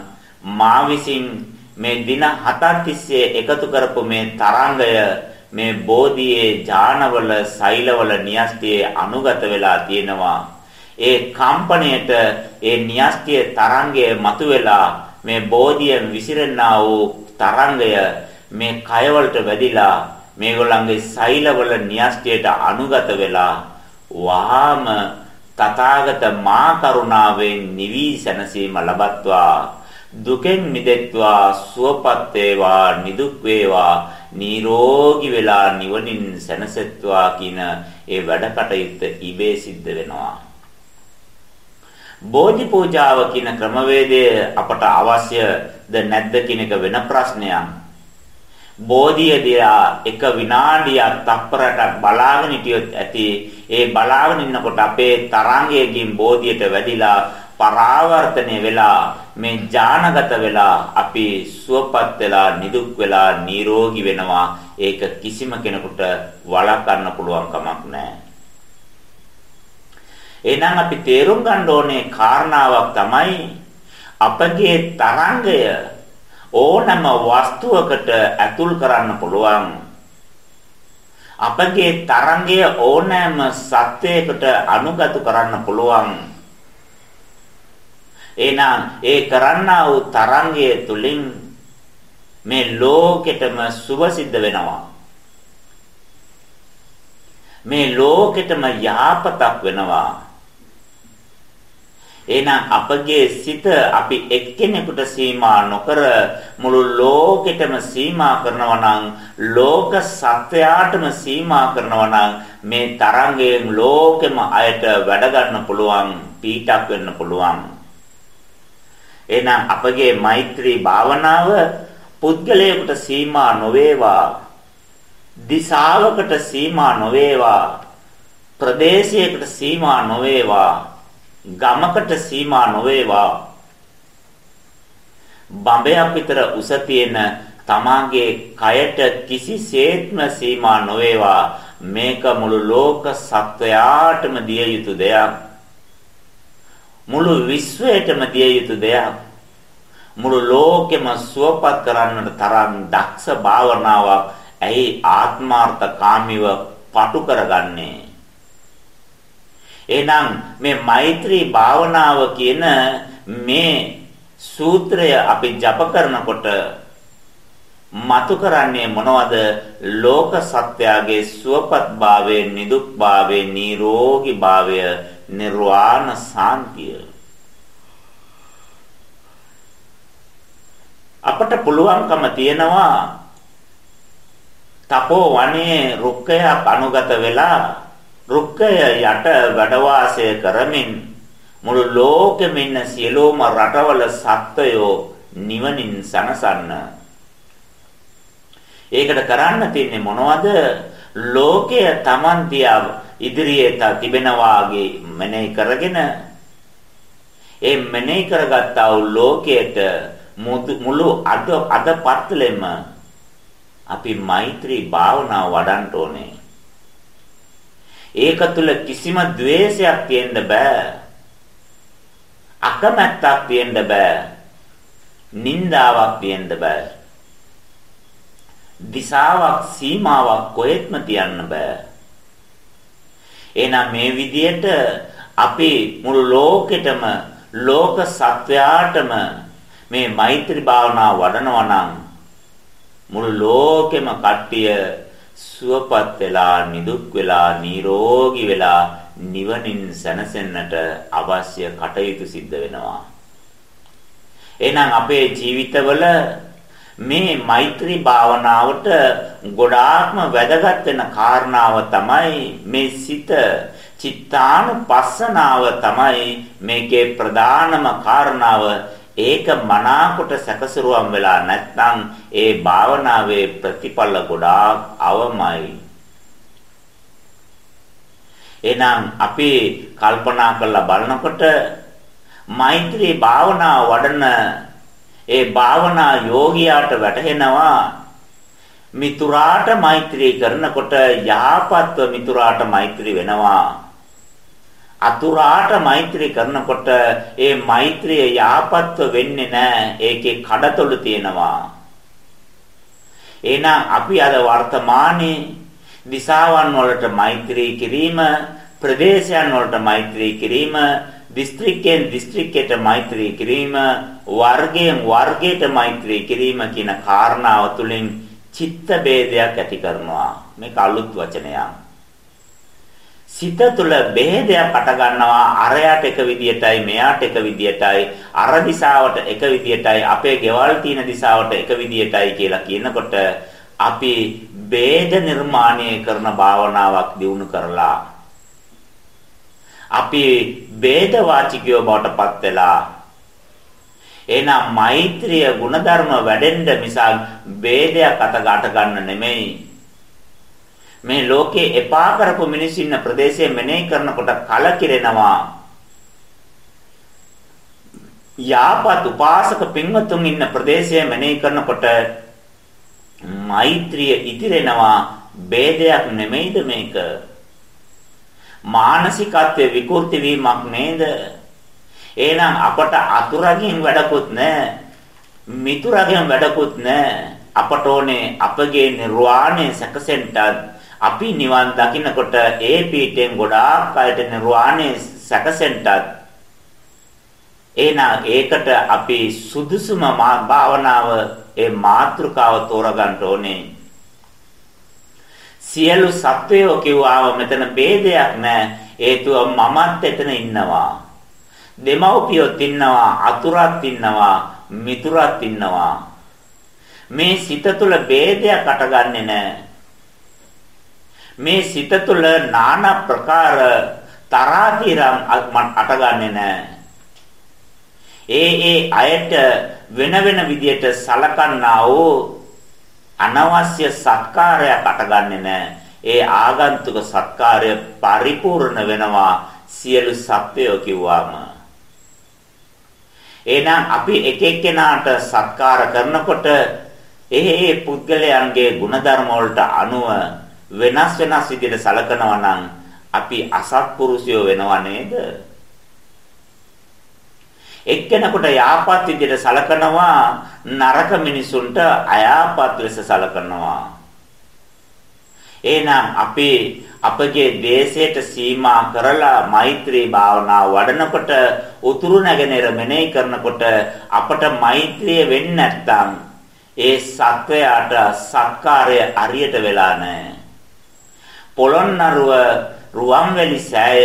මා විසින් මේ දින හතක් තිස්සේ එකතු කරපු මේ තරංගය මේ බෝධියේ ඥානවල සෛලවල න්‍යෂ්ටියේ අනුගත වෙලා තියෙනවා. ඒ කම්පණයට ඒ න්‍යෂ්ටියේ තරංගය මතුවෙලා මේ බෝධියෙන් විසිරෙනා වූ තරංගය මේ කයවලට වැදිලා මේගොල්ලන්ගේ සෛලවල න්‍යෂ්ටියට අනුගත වෙලා වහාම තථාගත මා කරුණාවෙන් නිවි සැනසීම ලබත්වා දුකෙන් මිදෙත්වා සුවපත් වේවා නිදුක් වේවා නිරෝගී වෙලා නිවනින් සැනසෙත්වා කියන ඒ වැඩ කටයුත්ත ඉබේ සිද්ධ වෙනවා. බෝධි පූජාව කියන ක්‍රමවේදය අපට අවශ්‍යද නැද්ද කියන එක වෙන ප්‍රශ්නයක්. බෝධිය දිහා එක විනාඩියක් තප්පරයක් බලාගෙන හිටියොත් ඇති. ඒ බලාගෙන ඉන්නකොට අපේ තරංගයකින් බෝධියට වැදිලා පරාවර්තනය වෙලා මේ ඥානගත වෙලා අපි සුවපත් වෙලා නිදුක් වෙලා නිරෝගී වෙනවා. ඒක කිසිම කෙනෙකුට වළක්වන්න පුළුවන් කමක් නැහැ. එහෙනම් අපි තේරුම් ගන්න ඕනේ කාරණාවක් තමයි අපගේ තරංගය ඕනම වස්තුවකට ඇතුල් කරන්න පුළුවන්. අපගේ තරංගය ඕනෑම සත්වයකට අනුගත කරන්න පුළුවන්. එහෙනම් ඒ කරන්නා වූ තරංගය තුලින් මේ ලෝකෙටම සුභ සිද්ධ වෙනවා. මේ ලෝකෙටම යහපතක් වෙනවා. එහෙනම් අපගේ සිත අපි එක්කෙනෙකුට සීමා නොකර මුළු ලෝකෙටම සීමා කරනවා නම් ලෝක සත්වයාටම සීමා කරනවා නම් මේ තරංගයෙන් ලෝකෙම අයට වැඩ ගන්න පුළුවන් පීඩක් වෙන්න පුළුවන්. එහෙනම් අපගේ මෛත්‍රී භාවනාව පුද්ගලයෙකුට සීමා නොවේවා දිශාවකට සීමා නොවේවා ප්‍රදේශයකට සීමා නොවේවා. ගමකට සීමා නොවේවා. බඹයක් විතර උස තියෙන තමාගේ කයට කිසිසේත්ම සීමා නොවේවා. මේක මුළු ලෝක සත්වයාටම දිය යුතු දෙයක්. මුළු විශ්වයටම දිය යුතු දෙයක්. මුළු ලෝකෙම සුවපත් කරන්නට තරම් දක්ෂ භාවනාවක් ඇයි ආත්මාර්ථ කාමීව පටු කරගන්නේ? එහෙනම් මේ මෛත්‍රී භාවනාව කියන මේ සූත්‍රය අපි ජප කරනකොට මතු කරන්නේ මොනවද? ලෝක සත්‍යයේ සුවපත් භාවය නිදුක් භාවය නිරෝගී භාවය නිර්වාණ සාන්තිය. අපට පුළුවන්කම තියෙනවා තපෝ වනයේ රුක්කයක් අනුගත වෙලා රුක්කය යට වැඩ වාසය කරමින් මුළු ලෝකෙම ඉන්න සියලුම රටවල සත්වයෝ නිවනින් සනසන්න. ඒකට කරන්න තියෙන්නේ මොනවද? ලෝකය Taman තියා ඉදිරියේ තිබෙනවාගේ මනෙහි කරගෙන ඒ මනෙහි කරගත්තා වූ ලෝකයට මුළු අද අද පත්ලෙම අපි මෛත්‍රී භාවනාව වඩන්න ඕනේ. ඒක තුල කිසිම द्वේෂයක් තියෙන්න බෑ. අකමැත්තක් තියෙන්න බෑ. නින්දාවක් තියෙන්න බෑ. දිශාවක් සීමාවක් කොහෙත්ම තියන්න බෑ. එහෙනම් මේ විදියට අපි මුළු ලෝකෙටම ලෝක සත්වයාටම මේ මෛත්‍රී භාවනාව වඩනවා නම් මුළු ලෝකෙම කට්ටිය සුවපත් වෙලා නිදුක් වෙලා නිරෝගී වෙලා නිවනින් සැනසෙන්නට අවශ්‍ය කටයුතු සිද්ධ වෙනවා. එහෙනම් අපේ ජීවිතවල මේ මෛත්‍රී භාවනාවට ගොඩාක්ම වැදගත් වෙන කාරණාව තමයි මේ සිත චිත්තානුපස්සනාව තමයි මේකේ ප්‍රධානම කාරණාව ඒක මනාකොට සැකසරුවම් වෙලා නැත්නම් ඒ භාවනාවේ ප්‍රතිඵල ගොඩාක් අවමයි. එහෙනම් අපි කල්පනා කරලා බලනකොට මෛත්‍රී භාවනා වඩන ඒ භාවනා යෝගියාට වැටහෙනවා මිතුරාට මෛත්‍රී කරනකොට යහපත්ව මිතුරාට මෛත්‍රී වෙනවා අතුරාට මෛත්‍රී කරනකොට ඒ මෛත්‍රිය යාපත්ව වෙන්නේ නැහැ. ඒකේ කඩතොළු තියෙනවා. එහෙනම් අපි අද වර්තමානයේ දිසාවන් වලට මෛත්‍රී කිරීම, ප්‍රදේශයන් වලට මෛත්‍රී කිරීම, දිස්ත්‍රික්කෙන් දිස්ත්‍රික්කයට මෛත්‍රී කිරීම, වර්ගයෙන් වර්ගයට මෛත්‍රී කිරීම කියන කාරණාව තුළින් චිත්ත ભેදයක් ඇති කරනවා. මේක අලුත් වචනයක්. සිත තුළ ભેදයක් පට ගන්නවා. අරයට එක විදියටයි මෙයාට එක විදියටයි අර දිශාවට එක විදියටයි අපේ ගෙවල් තියෙන දිශාවට එක විදියටයි කියලා කියනකොට අපි ભેද නිර්මාණය කරන භාවනාවක් දිනු කරලා අපි ભેද වාචිකයෝ බවටපත් වෙලා එහෙනම් මෛත්‍රිය ගුණධර්ම වැඩෙන්න මිසක් ભેදයක් අත ගන්න නෙමෙයි. මේ ලෝකේ එපා කරපු මිනිස්සු ඉන්න ප්‍රදේශයේ මෙනෙහි කරනකොට කලකිරෙනවා. යාපත් උපාසක පින්වතුන් ඉන්න ප්‍රදේශයේ මෙනෙහි කරනකොට මෛත්‍රිය ඉතිරෙනවා ભેදයක් නෙමෙයිද මේක? මානසිකත්වයේ විකෘති වීමක් නේද? එහෙනම් අපට අතුරකින් වැඩකුත් නැහැ මිතුරගෙන් වැඩකුත් නැහැ අපට ඕනේ අපගේ නිර්වාණය සැකසෙන්නත් අපි නිවන් දකින්නකොට ඒ පීඨෙන් ගොඩාක් අයට නිර්වාණය සැකසෙන්නත් එහෙනම් ඒකට අපි සුදුසුම භාවනාව ඒ මාත්‍රකාව තෝරගන්න ඕනේ. සියලු සත්වයෝ කිව්වාම මෙතන ભેදයක් නැහැ. හේතුව මමත් එතන ඉන්නවා. දෙමව්පියොත් ඉන්නවා, අතුරත් ඉන්නවා, මිතුරත් ඉන්නවා. මේ සිත තුළ ભેදයක් අටගන්නේ නැහැ. මේ සිත තුළ নানা ප්‍රකාර තරාතිරම් අටගන්නේ නැහැ. ඒ ඒ අයට වෙන වෙන විදියට සලකන්නා වූ අනවශ්‍ය සත්කාරයක් අටගන්නේ නැහැ. ඒ ආගන්තුක සත්කාරය පරිපූර්ණ වෙනවා සියලු සත්වයෝ කිව්වාම. එහෙනම් අපි එක එක්කෙනාට සත්කාර කරනකොට ඒ ඒ පුද්ගලයන්ගේ ಗುಣධර්ම වලට අනුව වෙනස් වෙනස් විදිහට සලකනවා නම් අපි අසත්පුරුෂයෝ වෙනව නේද? එක්කෙනෙකුට යාපත් විදිහට සලකනවා නරක මිනිසුන්ට අයාපත් ලෙස සලකනවා. එහෙනම් අපි අපගේ දේශයට සීමා කරලා මෛත්‍රී භාවනාව වඩනකොට උතුරු නැගෙනහිර මෙනෙහි කරනකොට අපට මෛත්‍රිය වෙන්නේ නැත්නම් ඒ සත්වයාට සත්කාරය අරියට වෙලා නැහැ. පොළොන්නරුව රුවන්වැලි සෑය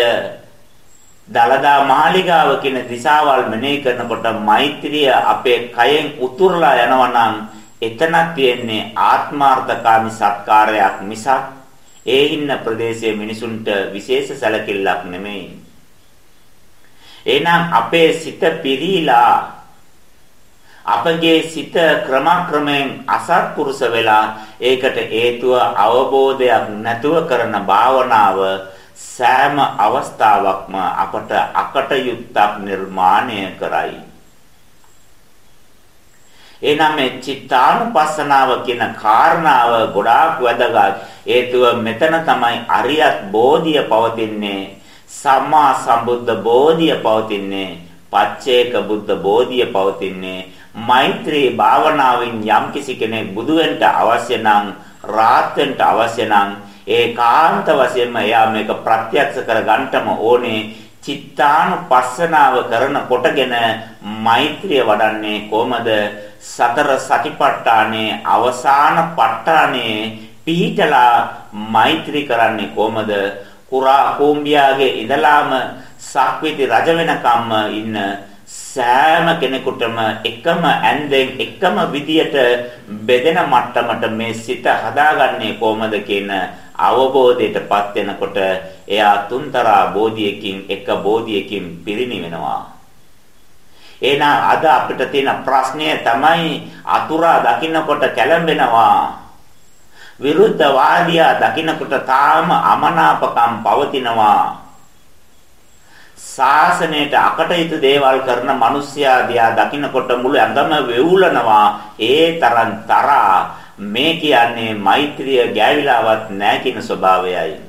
දලදා මාලිගාව කියන දිශාවල් මෙනෙහි කරනකොට මෛත්‍රිය අපේ කයෙන් උතුරලා යනවා නම් එතනක් තියෙන්නේ ආත්මාර්ථකාමී සත්කාරයක් මිසක් ඒ ඉන්න ප්‍රදේශයේ මිනිසුන්ට විශේෂ සැලකිල්ලක් නෙමෙයි. එහෙනම් අපේ සිත පිරීලා අපගේ සිත ක්‍රමක්‍රමයෙන් අසත්පුරුෂ වෙලා ඒකට හේතුව අවබෝධයක් නැතුව කරන භාවනාව සෑම අවස්ථාවකම අපට අකටයුත්තක් නිර්මාණය කරයි. එනනම් මේ චිත්තානුපස්සනාව කියන කාරණාව ගොඩාක් වැදගත්. හේතුව මෙතන තමයි අරියත් බෝධිය පවතින්නේ. සම්මා සම්බුද්ධ බෝධිය පවතින්නේ. පච්චේක බුද්ධ බෝධිය පවතින්නේ. මෛත්‍රී භාවනාවෙන් යම්කිසි කෙනෙක් බුදු වෙන්න අවශ්‍ය නම් රාත් වෙන්න අවශ්‍ය නම් ඒකාන්ත වශයෙන්ම එයා මේක ප්‍රත්‍යක්ෂ කර ගන්නටම ඕනේ. චිත්තානුපස්සනාව කරන කොටගෙන මෛත්‍රිය වඩන්නේ කොහමද? සතර සතිපට්ඨානේ අවසාන ප ဋ ාණේ පිහිටලා මෛත්‍රී කරන්නේ කොහමද? කුරා කෝම්බියාගේ ඉඳලාම සක්විති රජ වෙනකම්ම ඉන්න සෑම කෙනෙකුටම එකම ඇන්දෙන් එකම විදියට බෙදෙන මට්ටමට මේ සිත හදාගන්නේ කොහමද කියන අවබෝධයටපත් වෙනකොට එයා තුන්තරා බෝධියකින් එක බෝධියකින් පිරිණිවෙනවා. එහෙනම් අද අපිට තියෙන ප්‍රශ්නය තමයි අතුරා දකින්නකොට කැළඹෙනවා. විරුද්ධවාදියා දකින්නකොට තාම අමනාපකම් පවතිනවා. ශාසනයට අකටයුතු දේවල් කරන මිනිස්සයා දිහා දකින්නකොට මුළු ඇඟම වෙවුලනවා. ඒ තරම් තරහා මේ කියන්නේ මෛත්‍රිය ගෑවිලාවත් නැහැ කියන ස්වභාවයයි.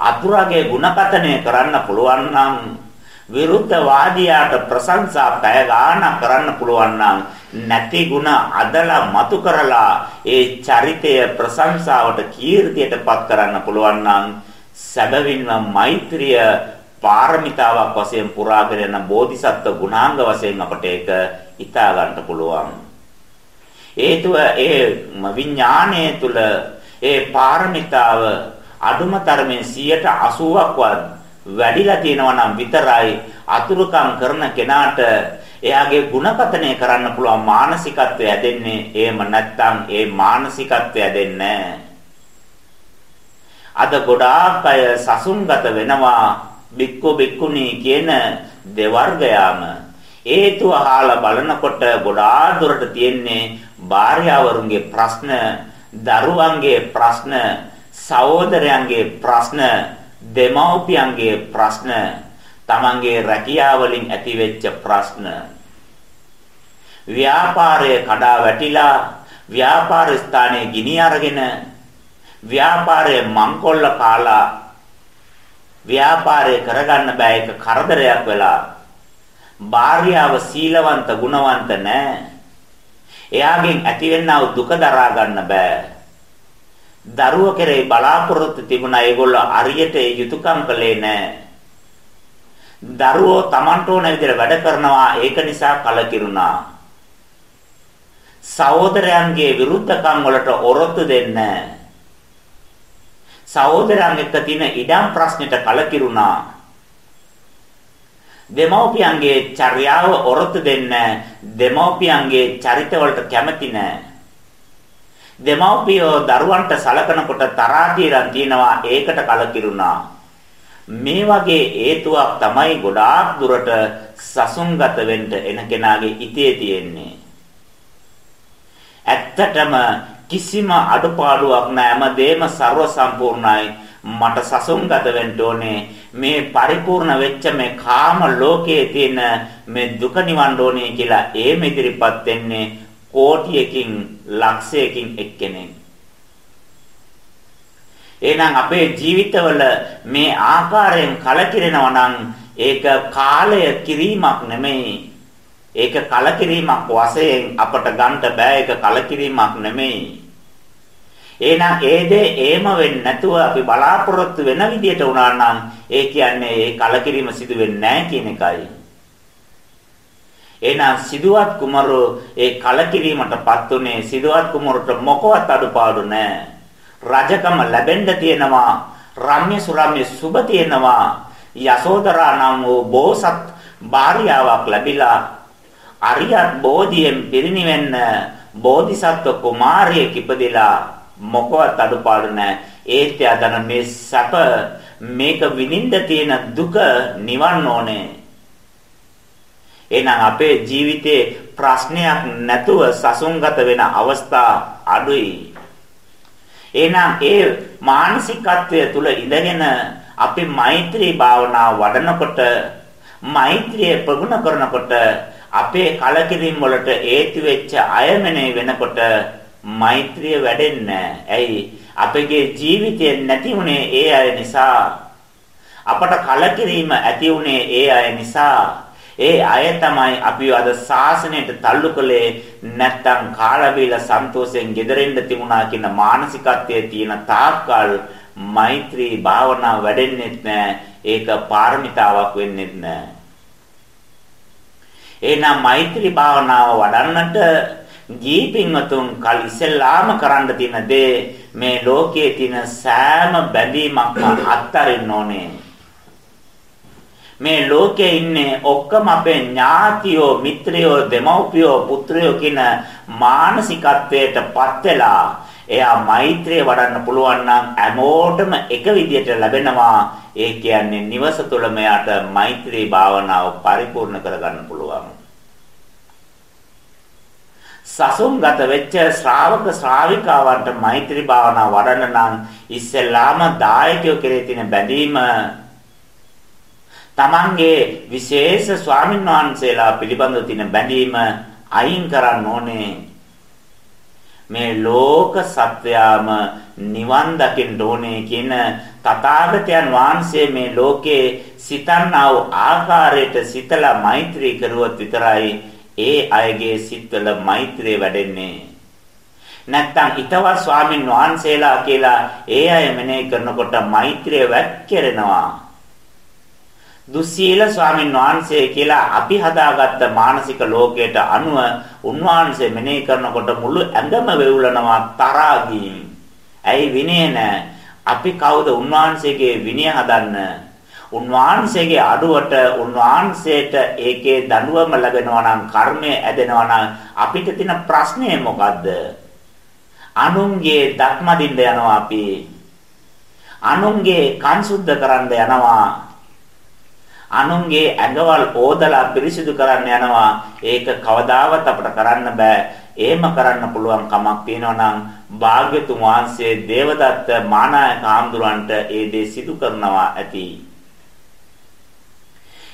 අතුරුගේ ಗುಣකතනය කරන්න පුළුවන් නම් විරුද්ධවාදියාට ප්‍රශංසා පැය ගාණක් කරන්න පුළුවන් නම් නැති ಗುಣ අදලා මතු කරලා ඒ චරිතය ප්‍රශංසාවට කීර්තියටපත් කරන්න පුළුවන් නම් සැබවින්ම මෛත්‍රිය පාරමිතාවක් වශයෙන් පුරාගෙන යන බෝධිසත්ව ගුණාංග වශයෙන් අපට ඒක හිතා ගන්න පුළුවන්. හේතුව ඒ විඥාණය තුල ඒ පාරමිතාව අඩුම තරමේ 180ක්වත් වැඩිලා තියෙනවා නම් විතරයි අතුරුකම් කරන කෙනාට එයාගේ ಗುಣකතනය කරන්න පුළුවන් මානසිකත්වය ඇදෙන්නේ එහෙම නැත්නම් ඒ මානසිකත්වය ඇදෙන්නේ අද ගොඩාක් අය සසුන්ගත වෙනවා බික්කු බික්කුණී කියන දෙවර්ගයාම. හේතුව අහලා බලනකොට ගොඩාක් දුරට තියෙන්නේ භාර්යාවරුන්ගේ ප්‍රශ්න, දරුවන්ගේ ප්‍රශ්න, සහෝදරයන්ගේ ප්‍රශ්න, දෙමව්පියන්ගේ ප්‍රශ්න තමන්ගේ රැකියාව වලින් ඇතිවෙච්ච ප්‍රශ්න. ව්‍යාපාරය කඩා වැටිලා ව්‍යාපාර ස්ථානයේ ගිනි අරගෙන ව්‍යාපාරයේ මංකොල්ල කාලා ව්‍යාපාරය කරගන්න බෑ ඒක කරදරයක් වෙලා භාර්යාව සීලවන්ත ගුණවන්ත නැහැ එයාගෙන් ඇතිවෙනා දුක දරා ගන්න බෑ දරුව කෙරේ බලාපොරොත්තු තිබුණා ඒගොල්ලෝ අරියට ඒ යුතුයකම් කළේ නැහැ දරුවෝ Tamanට ඕන විදිහට වැඩ කරනවා ඒක නිසා කලකිරුණා. සහෝදරයන්ගේ විරුද්ධකම් වලට ඔරොත්තු දෙන්න. සහෝදරයන් එක්ක තියෙන ඉඩම් ප්‍රශ්නෙට කලකිරුණා. දෙමෝපියන්ගේ චර්යාව ඔරොත්තු දෙන්න දෙමෝපියන්ගේ චරිත වලට කැමති නැහැ. දෙමෝපියෝ දරුවන්ට සලකනකොට තරහා තියනවා ඒකට කලකිරුණා. මේ වගේ හේතුවක් තමයි ගොඩාක් දුරට සසුන්ගත වෙන්න එන කෙනාගේ ඉතේ තියෙන්නේ. ඇත්තටම කිසිම අඩපාඩුවක් නැහැ. හැමදේම ਸਰව සම්පූර්ණයි. මට සසුන්ගත වෙන්න ඕනේ. මේ පරිපූර්ණ වෙච්ච මේ කාම ලෝකයේ තියෙන මේ දුක නිවන්න ඕනේ කියලා ඒ මෙදිරිපත් වෙන්නේ කෝටියකින් ලක්ෂයකින් එක්කෙනෙක්. එහෙනම් අපේ ජීවිතවල මේ ආකාරයෙන් කලකිරෙනවා නම් ඒක කාලය කිරීමක් නෙමෙයි. ඒක කලකිරීමක් වශයෙන් අපට ගන්න බෑ ඒක කලකිරීමක් නෙමෙයි. එහෙනම් ඒ දේ එහෙම වෙන්නේ නැතුව අපි බලාපොරොත්තු වෙන විදියට වුණා නම් ඒ කියන්නේ ඒ කලකිරීම සිදු වෙන්නේ නැහැ කියන එකයි. එහෙනම් සිදුවත් කුමරු ඒ කලකිරීමටපත් උනේ සිදුවත් කුමරුට මොකවත් අඩුපාඩු නැහැ. රජකම ලැබෙන්න තියෙනවා රම්‍ය සුරම්‍ය සුබ තියෙනවා යසෝදරා නම් වූ බෝසත් භාර්යාවක් ලැබිලා අරියත් බෝධියෙන් පිරිනිවෙන්න බෝධිසත්ව කුමාරියෙක් ඉපදිලා මොකවත් අඩුපාඩු නැහැ. ඒත් යදන මේ සැප මේක විඳින්න තියෙන දුක නිවන්න ඕනේ. එහෙනම් අපේ ජීවිතේ ප්‍රශ්නයක් නැතුව සසුන්ගත වෙන අවස්ථා අඩුයි. එහෙනම් ඒ මානසිකත්වය තුල ඉඳගෙන අපි මෛත්‍රී භාවනාව වඩනකොට මෛත්‍රිය ප්‍රගුණ කරනකොට අපේ කලකිරීම වලට හේතු වෙච්ච අයමනේ වෙනකොට මෛත්‍රිය වැඩෙන්නේ ඇයි අපගේ ජීවිතේ නැති උනේ ඒ අය නිසා අපට කලකිරීම ඇති උනේ ඒ අය නිසා ඒ අය තමයි අපි අද ශාසනයට තල්ලු කළේ නැත්තම් කාලා බීලා සන්තෝෂයෙන් gederෙන්න තිබුණා කියන මානසිකත්වයේ තියෙන තාක්කල් මෛත්‍රී භාවනාව වැඩෙන්නේ නැහැ. ඒක පාරමිතාවක් වෙන්නේ නැහැ. එහෙනම් මෛත්‍රී භාවනාව වඩන්නට ජීපින්වතුන් කල් ඉස්සෙල්ලාම කරන්න තියෙන දේ මේ ලෝකයේ තියෙන සෑම බැඳීමක්ම අත්හරින්න ඕනේ. මේ ලෝකේ ඉන්නේ ඔක්කොම අපේ ඥාතියෝ මිත්‍රයෝ දෙමව්පියෝ පුත්‍රයෝ කියන මානසිකත්වයටපත් වෙලා එයා මෛත්‍රිය වඩන්න පුළුවන් නම් හැමෝටම එක විදියට ලැබෙනවා ඒ කියන්නේ නිවස තුළ මෙයාට මෛත්‍රී භාවනාව පරිපූර්ණ කරගන්න පුළුවන් සසුන්ගත වෙච්ච ශ්‍රාවක ශ්‍රාවිකාවන්ට මෛත්‍රී භාවනාව වඩන්න නම් ඉස්සෙල්ලාම දායකයෝ කෙරේ තියෙන බැඳීම තමන්ගේ විශේෂ ස්වාමින් වහන්සේලා පිළිබඳව තියෙන බැඳීම අයින් කරන්න ඕනේ. මේ ලෝක සත්‍යයම නිවන් දකින්න ඕනේ කියන තථාගතයන් වහන්සේ මේ ලෝකේ සිතන්නා වූ ආකාරයට සිතලා මෛත්‍රී කරුවොත් විතරයි ඒ අයගේ සිත්වල මෛත්‍රිය වැඩෙන්නේ. නැත්තම් ඊතවත් ස්වාමින් වහන්සේලා කියලා ඒ අය මෙනෙහි කරනකොට මෛත්‍රිය වැක්කිරෙනවා. දුස්සීල ස්වාමීන් වහන්සේ කියලා අපි හදාගත්ත මානසික ලෝකයට අනුව උන්වහන්සේ මෙනෙහි කරනකොට මුළු ඇඟම වෙවුලනවා තරහාගින්. ඇයි විනය නැහැ? අපි කවුද උන්වහන්සේගේ විනය හදන්න? උන්වහන්සේගේ අඩුවට උන්වහන්සේට ඒකේ දඬුවම ලැබෙනවා නම් කර්මය ඇදෙනවා නම් අපිට තියෙන ප්‍රශ්නේ මොකද්ද? අනුන්ගේ දත්මදින්න යනවා අපි. අනුන්ගේ කන් සුද්ධ කරන්න යනවා. අනුන්ගේ ඇඟවල් ඕදලා පිරිසිදු කරන්න යනවා. ඒක කවදාවත් අපට කරන්න බෑ. එහෙම කරන්න පුළුවන් කමක් තියෙනවා නම් භාග්‍යතුන් වහන්සේ දේවදත්ත මානායක ආම්දුරන්ට ඒ දේ සිදු කරනවා ඇති.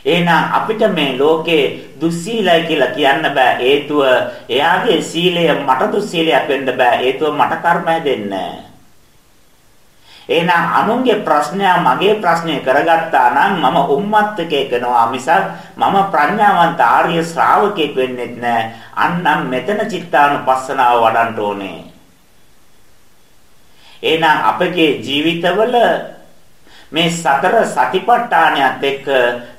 එහෙනම් අපිට මේ ලෝකේ දුස්සීලයි කියලා කියන්න බෑ හේතුව එයාගේ සීලය මට දුස්සීලයක් වෙන්න බෑ හේතුව මට කර්ම හැදෙන්නේ එහෙනම් අනුන්ගේ ප්‍රශ්නය මගේ ප්‍රශ්නය කරගත්තා නම් මම උම්මත්තකේ කරනවා මිසක් මම ප්‍රඥාවන්ත ආර්ය ශ්‍රාවකෙක් වෙන්නෙත් නෑ. අන්නම් මෙතන චිත්තානුපස්සනාව වඩන්න ඕනේ. එහෙනම් අපගේ ජීවිතවල මේ සතර සතිපට්ඨානයත් එක්ක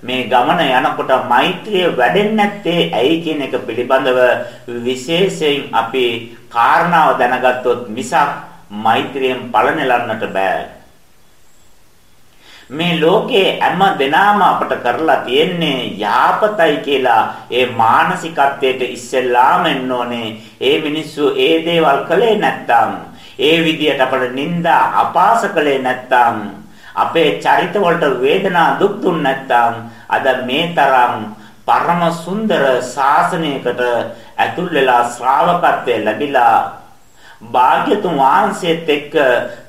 මේ ගමන යනකොට මෛත්‍රිය වැඩෙන්නේ නැත්තේ ඇයි කියන එක පිළිබඳව විශේෂයෙන් අපි කාරණාව දැනගත්තොත් මිසක් මෛත්‍රියෙන් ඵල නෙලන්නට බෑ. මේ ලෝකේ හැම දිනාම අපට කරලා තියෙන්නේ යාපතයි කියලා ඒ මානසිකත්වයට ඉස්සෙල්ලාම එන්න ඕනේ. ඒ මිනිස්සු ඒ දේවල් කළේ නැත්තම් ඒ විදියට අපට නිନ୍ଦා අපාස කළේ නැත්තම් අපේ චරිත වලට වේදනා දුක් දුන්න නැත්නම් අද මේ තරම් පරම සුන්දර ශාසනයකට ඇතුල් වෙලා ශ්‍රාවකත්වයේ ලැබිලා භාග්‍යතුන් වහන්සේත් එක්ක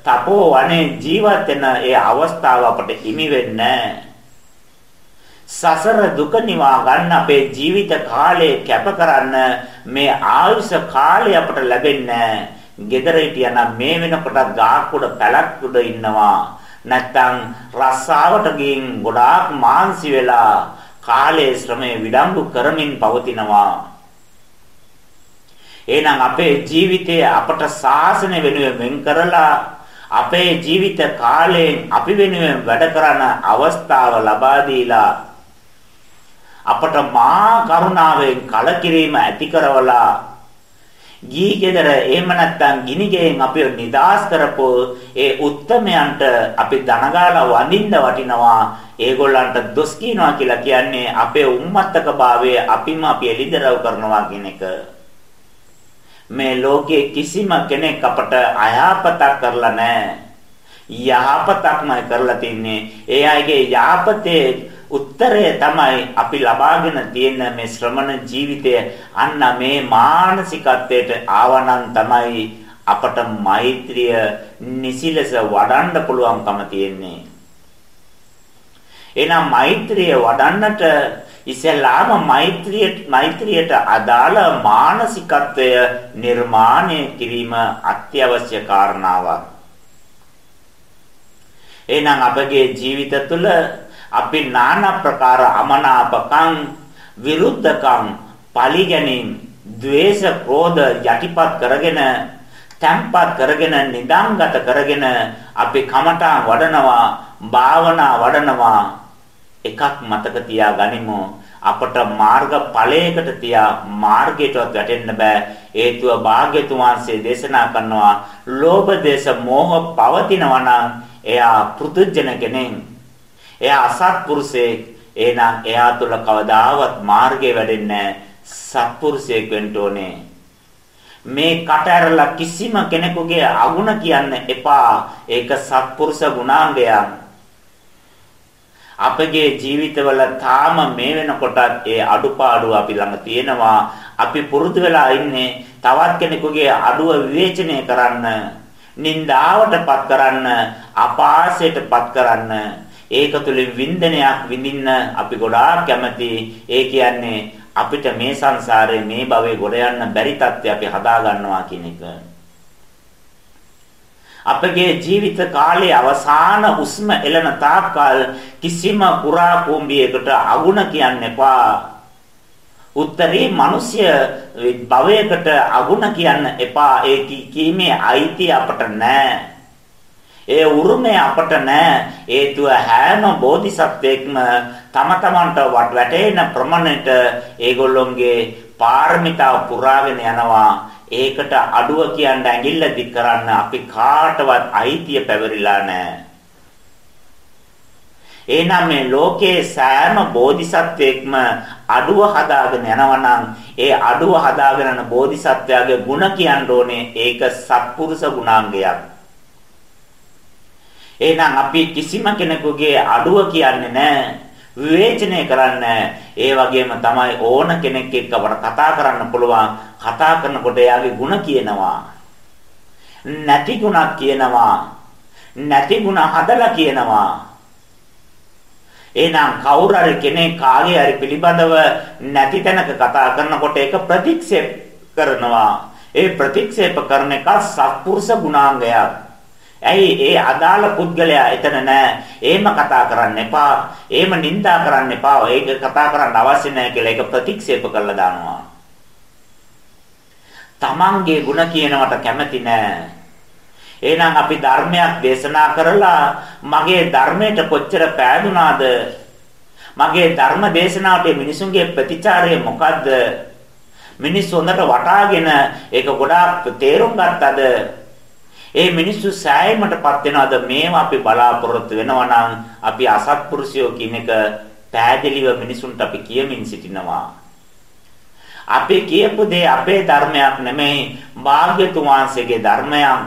තපෝ වනේ ජීවත් වෙන ඒ අවස්ථාව අපට හිමි වෙන්නේ සසර දුක නිවා ගන්න අපේ ජීවිත කාලය කැප කරන්න මේ ආයුෂ කාලය අපට ලැබෙන්නේ ගෙදර හිටියනම් මේ වෙනකොට ගාක් උඩ පැලක් උඩ ඉන්නවා. නැත්තම් රස්සාවට ගින් ගොඩාක් මාන්සි වෙලා කාලයේ ශ්‍රමයේ විඩංගු කරමින් පවතිනවා. එහෙනම් අපේ ජීවිතය අපට සාසනය වෙනුවෙන් වෙන් කරලා අපේ ජීවිත කාලයෙන් අපි වෙනුවෙන් වැඩ කරන අවස්ථාව ලබා දීලා අපට මා කරුණාවෙන් කලකිරීම ඇති කරවලා ගිහි ගෙදර එහෙම නැත්නම් ගිනි ගෙයෙන් අපිව නිදාස් කරපෝ ඒ උත්තමයන්ට අපි දනගාලා වඳින්න වටිනවා. ඒගොල්ලන්ට දොස් කියනවා කියලා කියන්නේ අපේ උම්මත්තක භාවය අපිම අපි එලිදරව් කරනවා කියන එක. මේ ලෝකයේ කිසිම කෙනෙක් අපට අයහපතක් කරලා නැහැ යහපතක්මයි කරලා තින්නේ ඒ අයගේ යහපතේ උත්තරය තමයි අපි ලබාගෙන තියෙන මේ ශ්‍රමණ ජීවිතය. අන්න මේ මානසිකත්වයට ආවනම් තමයි අපට මෛත්‍රිය නිසිලස වඩන්න පුළුවන්කම තියෙන්නේ. එහෙනම් මෛත්‍රිය වඩන්නට ඉස්සෙල්ලාම මෛත්‍රියට මෛත්‍රියට අදාළ මානසිකත්වය නිර්මාණය කිරීම අත්‍යවශ්‍ය කාරණාවක්. එහෙනම් අපගේ ජීවිත තුළ අපි নানা ප්‍රකාර අමනාපකම් විරුද්ධකම් පලිගැනීම් ද්වේෂ ක්‍රෝධ යටිපත් කරගෙන තැම්පත් කරගෙන නිදාංගත කරගෙන අපි කමඨා වඩනවා භාවනා වඩනවා එකක් මතක තියාගනිමු අපට මාර්ග ඵලයකට තියා මාර්ගයටවත් වැටෙන්න බෑ හේතුව භාග්‍යතුන් වහන්සේ දේශනා කරනවා ලෝභ දේශ මෝහ පවතිනවා නම් එයා පෘතුජන කෙනෙක් එයා අසත්පුරුෂයෙක්. එහෙනම් එයා තුල කවදාවත් මාර්ගය වැඩෙන්නේ සත්පුරුෂයෙක් වෙන්න ඕනේ. මේ කට ඇරලා කිසිම කෙනෙකුගේ අගුණ කියන්න එපා. ඒක සත්පුරුෂ ගුණාංගයක්. අපගේ ජීවිතවල තාම මේ වෙනකොටත් ඒ අඩුපාඩු අපි ළඟ තියෙනවා. අපි පුරුදු වෙලා ඉන්නේ තවත් කෙනෙකුගේ අඩුව විවේචනය කරන්න, නින්දාවටපත් කරන්න, අපාසයටපත් කරන්න. ඒක තුළින් වින්දනයක් විඳින්න අපි ගොඩාක් කැමති. ඒ කියන්නේ අපිට මේ සංසාරේ මේ භවයේ ගොඩ යන්න බැරි තත්ත්වය අපි හදා ගන්නවා කියන එක. අපගේ ජීවිත කාලයේ අවසාන උස්ම එළන තාක්කල් කිසිම කුරා කුඹියකට අගුණ කියන්න එපා. උත්තරී මිනිස්ය භවයකට අගුණ කියන්න එපා. ඒ කීමේ අයිතිය අපට නැහැ. ඒ උරුමය අපට නැහැ. හේතුව හැම බෝධිසත්වෙක්ම තම තමන්ට වැටෙන ප්‍රමණයට ඒගොල්ලොන්ගේ පාරමිතාව පුරාගෙන යනවා. ඒකට අඩුව කියන්න ඇඟිල්ල දික් කරන්න අපි කාටවත් අයිතිය පැවරිලා නැහැ. එහෙනම් මේ ලෝකයේ සෑම බෝධිසත්වයක්ම අඩුව හදාගෙන යනවා ඒ අඩුව හදාගෙන යන බෝධිසත්වයාගේ ಗುಣ කියන්න ඕනේ ඒක සත්පුරුෂ ගුණාංගයක්. එහෙනම් අපි කිසිම කෙනෙකුගේ අඩුව කියන්නේ නැහැ. විවේචනය කරන්නේ ඒ වගේම තමයි ඕන කෙනෙක් එක්ක අපට කතා කරන්න පුළුවන්. කතා කරනකොට එයාගේ ಗುಣ කියනවා. නැති ගුණක් කියනවා. නැති ගුණ හදලා කියනවා. එහෙනම් කවුරු හරි කෙනෙක් කාගේ හරි පිළිබඳව නැති තැනක කතා කරනකොට ඒක ප්‍රතික්ෂේප කරනවා. ඒ ප්‍රතික්ෂේප කරන එක සත්පුරුෂ ගුණාංගයක්. ඇයි ඒ අදාළ පුද්ගලයා එතන නැහැ. එහෙම කතා කරන්න එපා. එහෙම නිඳා කරන්න එපා. ඒක කතා කරන්න අවශ්‍ය නැහැ කියලා ඒක ප්‍රතික්ෂේප කරලා දානවා. තමන්ගේ ಗುಣ කියනවට කැමති නැහැ. එහෙනම් අපි ධර්මයක් දේශනා කරලා මගේ ධර්මයට කොච්චර පෑදුනාද මගේ ධර්ම දේශනාවට මිනිසුන්ගේ ප්‍රතිචාරය මොකද්ද මිනිස්සු හොඳට වටාගෙන ඒක ගොඩාක් තේරුම් ගත්තද ඒ මිනිස්සු සෑයීමටපත් වෙනවද මේවා අපි බලාපොරොත්තු වෙනවා නම් අපි අසත්පුරුෂයෝ කියන එක පෑදෙලිව මිනිසුන්ට අපි කියමින් සිටිනවා අපි කියපු දේ අපේ ධර්මයක් නෙමෙයි භාග්‍යතුන් වහන්සේගේ ධර්මයක්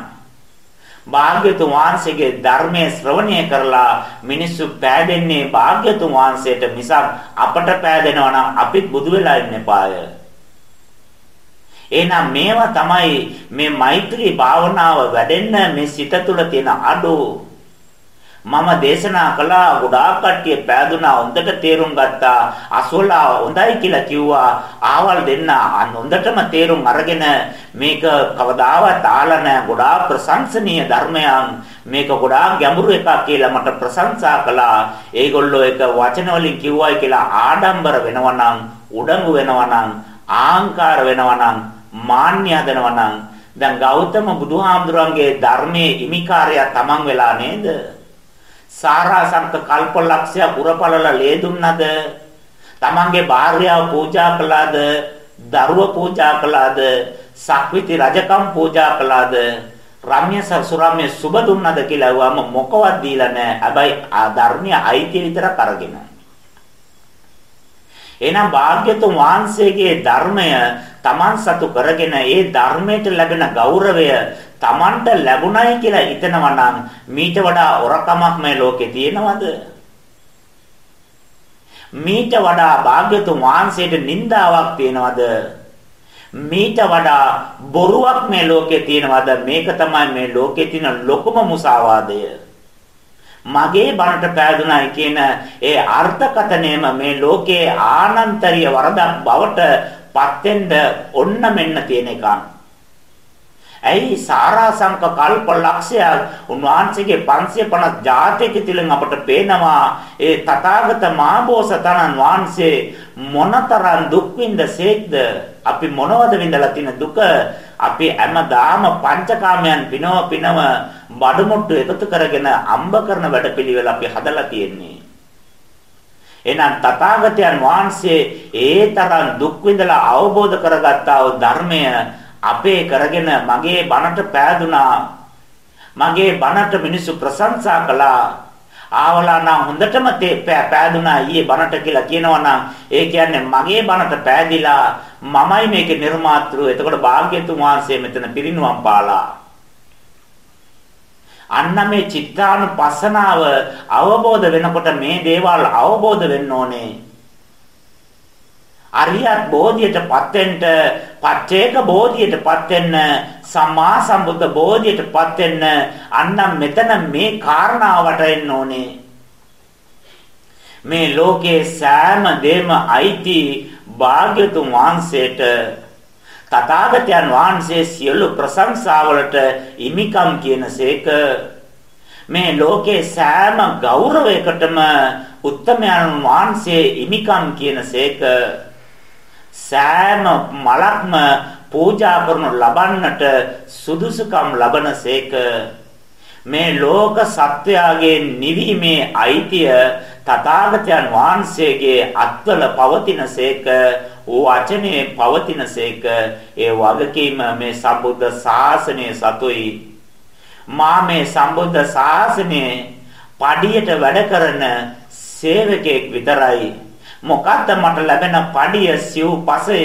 භාග්‍යතුන් වහන්සේගේ ධර්මයේ ශ්‍රවණය කරලා මිනිස්සු පෑදෙන්නේ භාග්‍යතුන් වහන්සේට මිසක් අපට පෑදෙනවා නම් අපිත් බුදු වෙලා ඉන්න එපාය. එහෙනම් මේවා තමයි මේ මෛත්‍රී භාවනාව වැඩෙන්න මේ සිත තුළ තියෙන අඩුව මම දේශනා කළා ගොඩාක් කට්ටිය පෑදුනා හොඳට තේරුම් ගත්තා අසෝලා හොඳයි කියලා කිව්වා. ආවල් දෙන්න අන්න හොඳටම තේරුම් අරගෙන මේක කවදාවත් ආලා නැහැ ගොඩාක් ප්‍රශංසනීය ධර්මයන්. මේක ගොඩාක් ගැඹුරු එකක් කියලා මට ප්‍රශංසා කළා. ඒගොල්ලෝ ඒක වචන වලින් කිව්වයි කියලා ආඩම්බර වෙනවනම් උඩඟු වෙනවනම් ආහංකාර වෙනවනම් මාන්‍ය හදනවනම් දැන් ගෞතම බුදුහාමුදුරන්ගේ ධර්මයේ ඉමිකාරය තමන් වෙලා නේද සාරාසංක කල්පලක්ෂය පුරපලලා ලේ දුන්නද? තමන්ගේ භාර්යාව පූජා කළාද? දරුව පූජා කළාද? සක්විති රජකම් පූජා කළාද? රම්‍ය සසුරම්‍ය සුබ දුන්නද කියලා වම මොකවත් දීලා නැහැ. හැබැයි ආ ධර්මීය අයිතිය විතරක් අරගෙන. එහෙනම් භාග්‍යතුන් වහන්සේගේ ධර්මය තමන් සතු කරගෙන ඒ ධර්මයට ලැබෙන ගෞරවය Tamanට ලැබුණයි කියලා හිතනවා නම් මීට වඩා ඔරකමක් මේ ලෝකේ තියෙනවද? මීට වඩා භාග්‍යතුන් වහන්සේට නින්දාවක් තියෙනවද? මීට වඩා බොරුවක් මේ ලෝකේ තියෙනවද? මේක තමයි මේ ලෝකේ තියෙන ලොකුම මුසාවාදය. මගේ බණට පෑදුනායි කියන ඒ අර්ථකතනයම මේ ලෝකයේ ආනන්තරීය වරදක් බවට පත් වෙන්න ඔන්න මෙන්න තියෙන එකක්. ඇයි සාරාංශක කල්ප ලක්ෂයක් උන්වහන්සේගේ 550 ජාතික තිලෙන් අපට පේනවා? ඒ තථාගත මාබෝසතනන් වහන්සේ මොනතරම් දුක් විඳසේක්ද අපි මොනවද විඳලා තියෙන දුක? අපි හැමදාම පංචකාමයන් පිනව පිනව බඩමුට්ටු එකතු කරගෙන අම්බ කරන වැඩපිළිවෙල අපි හදලා තියෙන්නේ. එහෙනම් තථාගතයන් වහන්සේ ඒ තරම් දුක් විඳලා අවබෝධ කරගත්තා වූ ධර්මය අපේ කරගෙන මගේ බණට පෑදුනා. මගේ බණට මිනිස්සු ප්‍රශංසා කළා. ආවලා නම් හොඳටම පෑදුනා ඊයේ බණට කියලා කියනවා නම් ඒ කියන්නේ මගේ බණට පෑදිලා මමයි මේකේ නිර්මාතෘ. එතකොට භාග්‍යතුන් වහන්සේ මෙතන පිරිනුවම් පාලා. අන්න මේ චිත්තානුපස්සනාව අවබෝධ වෙනකොට මේ දේවල් අවබෝධ වෙන්න ඕනේ. අරියත් බෝධියටපත් වෙන්න, පච්චේක බෝධියටපත් වෙන්න, සම්මා සම්බුද්ධ බෝධියටපත් වෙන්න අන්න මෙතන මේ කාරණාවට එන්න ඕනේ. මේ ලෝකේ සෑම දෙම අයිති භාග්‍යතුන් වහන්සේට තථාගතයන් වහන්සේ සියලු ප්‍රශංසාවලට ඉමිකම් කියනසේක මේ ලෝකේ සෑම ගෞරවයකටම උත්තමයන් වහන්සේ ඉමිකම් කියනසේක සෑම මලක්ම පූජා කරනු ලබන්නට සුදුසුකම් ලබනසේක මේ ලෝක සත්වයාගේ නිවීමේ අයිතිය තථාගතයන් වහන්සේගේ අත්වල පවතිනසේක වචනේ පවතිනසේක ඒ වගකීම මේ සම්බුද්ධ ශාසනය සතුයි මා මේ සම්බුද්ධ ශාසනයේ පඩියට වැඩ කරන සේවකයෙක් විතරයි. මොකද්ද මට ලැබෙන පඩිය සිව් පසය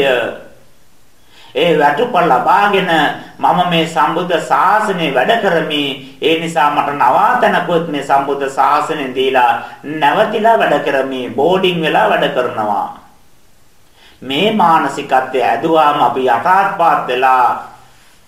ඒ වැටුප ලබාගෙන මම මේ සම්බුද්ධ ශාසනය වැඩ කරමි. ඒ නිසා මට නවාතනකුත් මේ සම්බුද්ධ ශාසනය දීලා නැවතිලා වැඩ කරමි. බෝඩින් වෙලා වැඩ කරනවා. මේ මානසිකත්වය ඇදුවාම අපි යටාත්පාත් වෙලා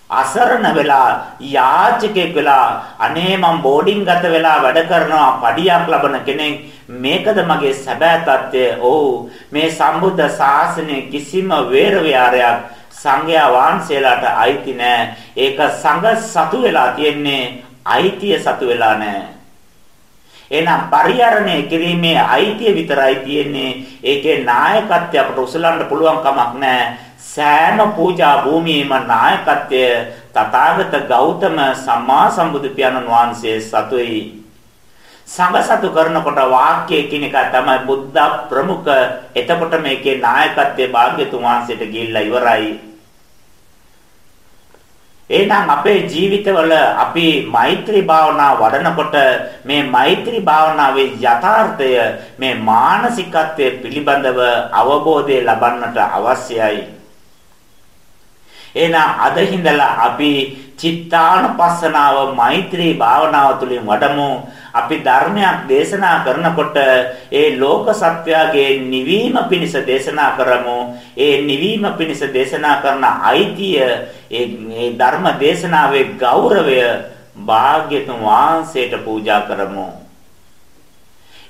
අසරණ වෙලා යාචකෙක් වෙලා අනේ මම බෝඩින් ගත වෙලා වැඩ කරනවා පඩියක් ලබන කෙනෙක් මේකද මගේ සැබෑ తත්වය. ඔව් මේ සම්බුද්ධ ශාසනය කිසිම වේර විහාරයක් සංඝයා වහන්සේලාට අයිති නෑ. ඒක සංඝ සතු වෙලා තියෙන්නේ අයිතිය සතු වෙලා නෑ. එහෙනම් පරිහරණය කිරීමේ අයිතිය විතරයි තියෙන්නේ. ඒකේ නායකත්වය අපට උසලන්න පුළුවන් කමක් නෑ. සෑම පූජා භූමියේම නායකත්වය තථාගත ගෞතම සම්මා සම්බුදු පියාණන් වහන්සේ සතුයි. සංගසතු කරනකොට වාක්‍ය කියන එක තමයි බුද්ධ ප්‍රමුඛ. එතකොට මේකේ නායකත්වයේ භාග්‍යතුන් වහන්සේට ගිහිල්ලා ඉවරයි. එහෙනම් අපේ ජීවිතවල අපි මෛත්‍රී භාවනා වඩනකොට මේ මෛත්‍රී භාවනාවේ යථාර්ථය මේ මානසිකත්වයේ පිළිබඳව අවබෝධය ලබන්නට අවශ්‍යයි. එහෙනම් අද හිඳලා අපි චිත්තානුපස්සනාව මෛත්‍රී භාවනාව තුළින් වඩමු. අපි ධර්මයක් දේශනා කරනකොට ඒ ලෝක සත්‍යයේ නිවීම පිණිස දේශනා කරමු. ඒ නිවීම පිණිස දේශනා කරන අයිතිය ඒ ධර්ම දේශනාවේ ගෞරවය භාග්‍යතුන් වහන්සේට පූජා කරමු.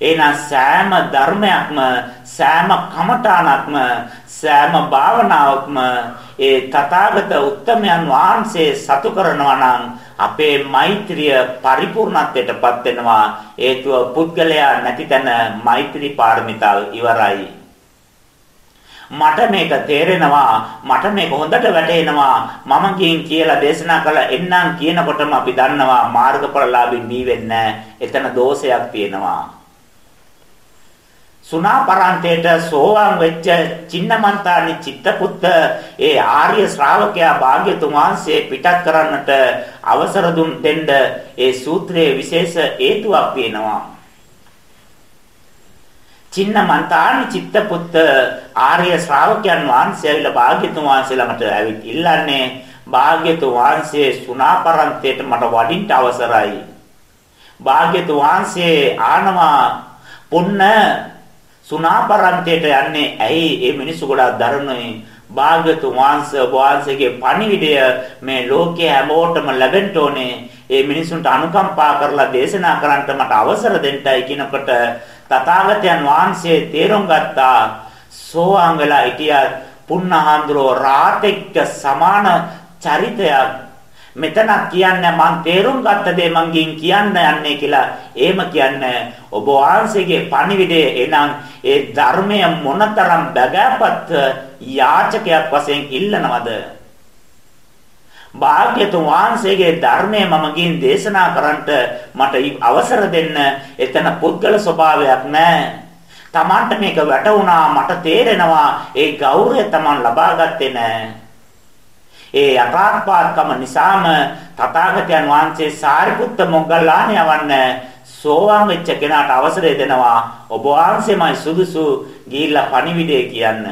එහෙනම් සෑම ධර්මයක්ම සෑම කමඨාණක්ම සෑම භාවනාවක්ම ඒ තථාගත උත්තමයන් වහන්සේ සතු කරනවා නම් අපේ මෛත්‍රිය පරිපූර්ණත්වයටපත් වෙනවා. හේතුව පුද්ගලයා නැති තැන මෛත්‍රී පාරමිතාව ඉවරයි. මට මේක තේරෙනවා මට මේක හොඳට වැටහෙනවා. මම කියින් කියලා දේශනා කළා එන්නම් කියනකොටම අපි දන්නවා මාර්ගඵලලාභින් දී වෙන්නේ එතන දෝෂයක් තියෙනවා. සුණාපරන්තේට සෝවාන් වෙච්ච චින්නමන්තානි චිත්තපුත්ත ඒ ආර්ය ශ්‍රාවකයා භාග්‍යතුන් වහන්සේ පිටත් කරන්නට අවසර දුන් දෙන්න ඒ සූත්‍රයේ විශේෂ හේතුවක් වෙනවා. චින්නමන්තානි චිත්තපුත්ත ආර්ය ශ්‍රාවකයන් වහන්සේ ඇවිල්ලා භාග්‍යතුන් වහන්සේ ළඟට ඇවිත් ඉල්ලන්නේ භාග්‍යතුන් වහන්සේ සුණාපරන්තේට මට වඩින්න අවසරයි. භාග්‍යතුන් වහන්සේ ආනවා පුන්න සුණාපරන්තයට යන්නේ ඇයි? මේ මිනිස්සු ගොඩාක් දරුණුයි භාග්‍යතුන් වහන්සේ වහන්සේගේ පණිවිඩය මේ ලෝකයේ හැමෝටම ලැබෙන්න ඕනේ. ඒ මිනිසුන්ට අනුකම්පා කරලා දේශනා කරන්නට මට අවසර දෙන්නයි කියනකොට තථාගතයන් වහන්සේ තේරුම් ගත්තා. සෝවාන් වෙලා හිටියත් පුන්නහඳුරෝ රාතෙක්ක සමාන චරිතයක් මෙතන කියන්නේ මං තේරුම් ගත්ත දේ මං ගින් කියන්න යන්නේ කියලා. එහෙම කියන්නේ ඔබ වහන්සේගේ පණිවිඩය එනං ඒ ධර්මය මොනතරම් බගෑපත් යාචකයක් වශයෙන් ඉල්ලනවද? භාග්‍යතුන් වහන්සේගේ ධර්මය මම ගින් දේශනා කරන්නට මට අවසර දෙන්න එතන පුද්ගල ස්වභාවයක් නැහැ Tamanට මේක වැටුණා මට තේරෙනවා ඒ ගෞරවය Taman ලබාගත්තේ නැහැ ඒ යථාර්ථපාත්කම නිසාම තථාගතයන් වහන්සේ සාරිපුත්ත මොග්ගල්ලාන යවන්න සෝවාන් වෙච්ච කෙනාට අවසරය දෙනවා ඔබ වහන්සේමයි සුදුසු ගිහිල්ලා පණිවිඩය කියන්න.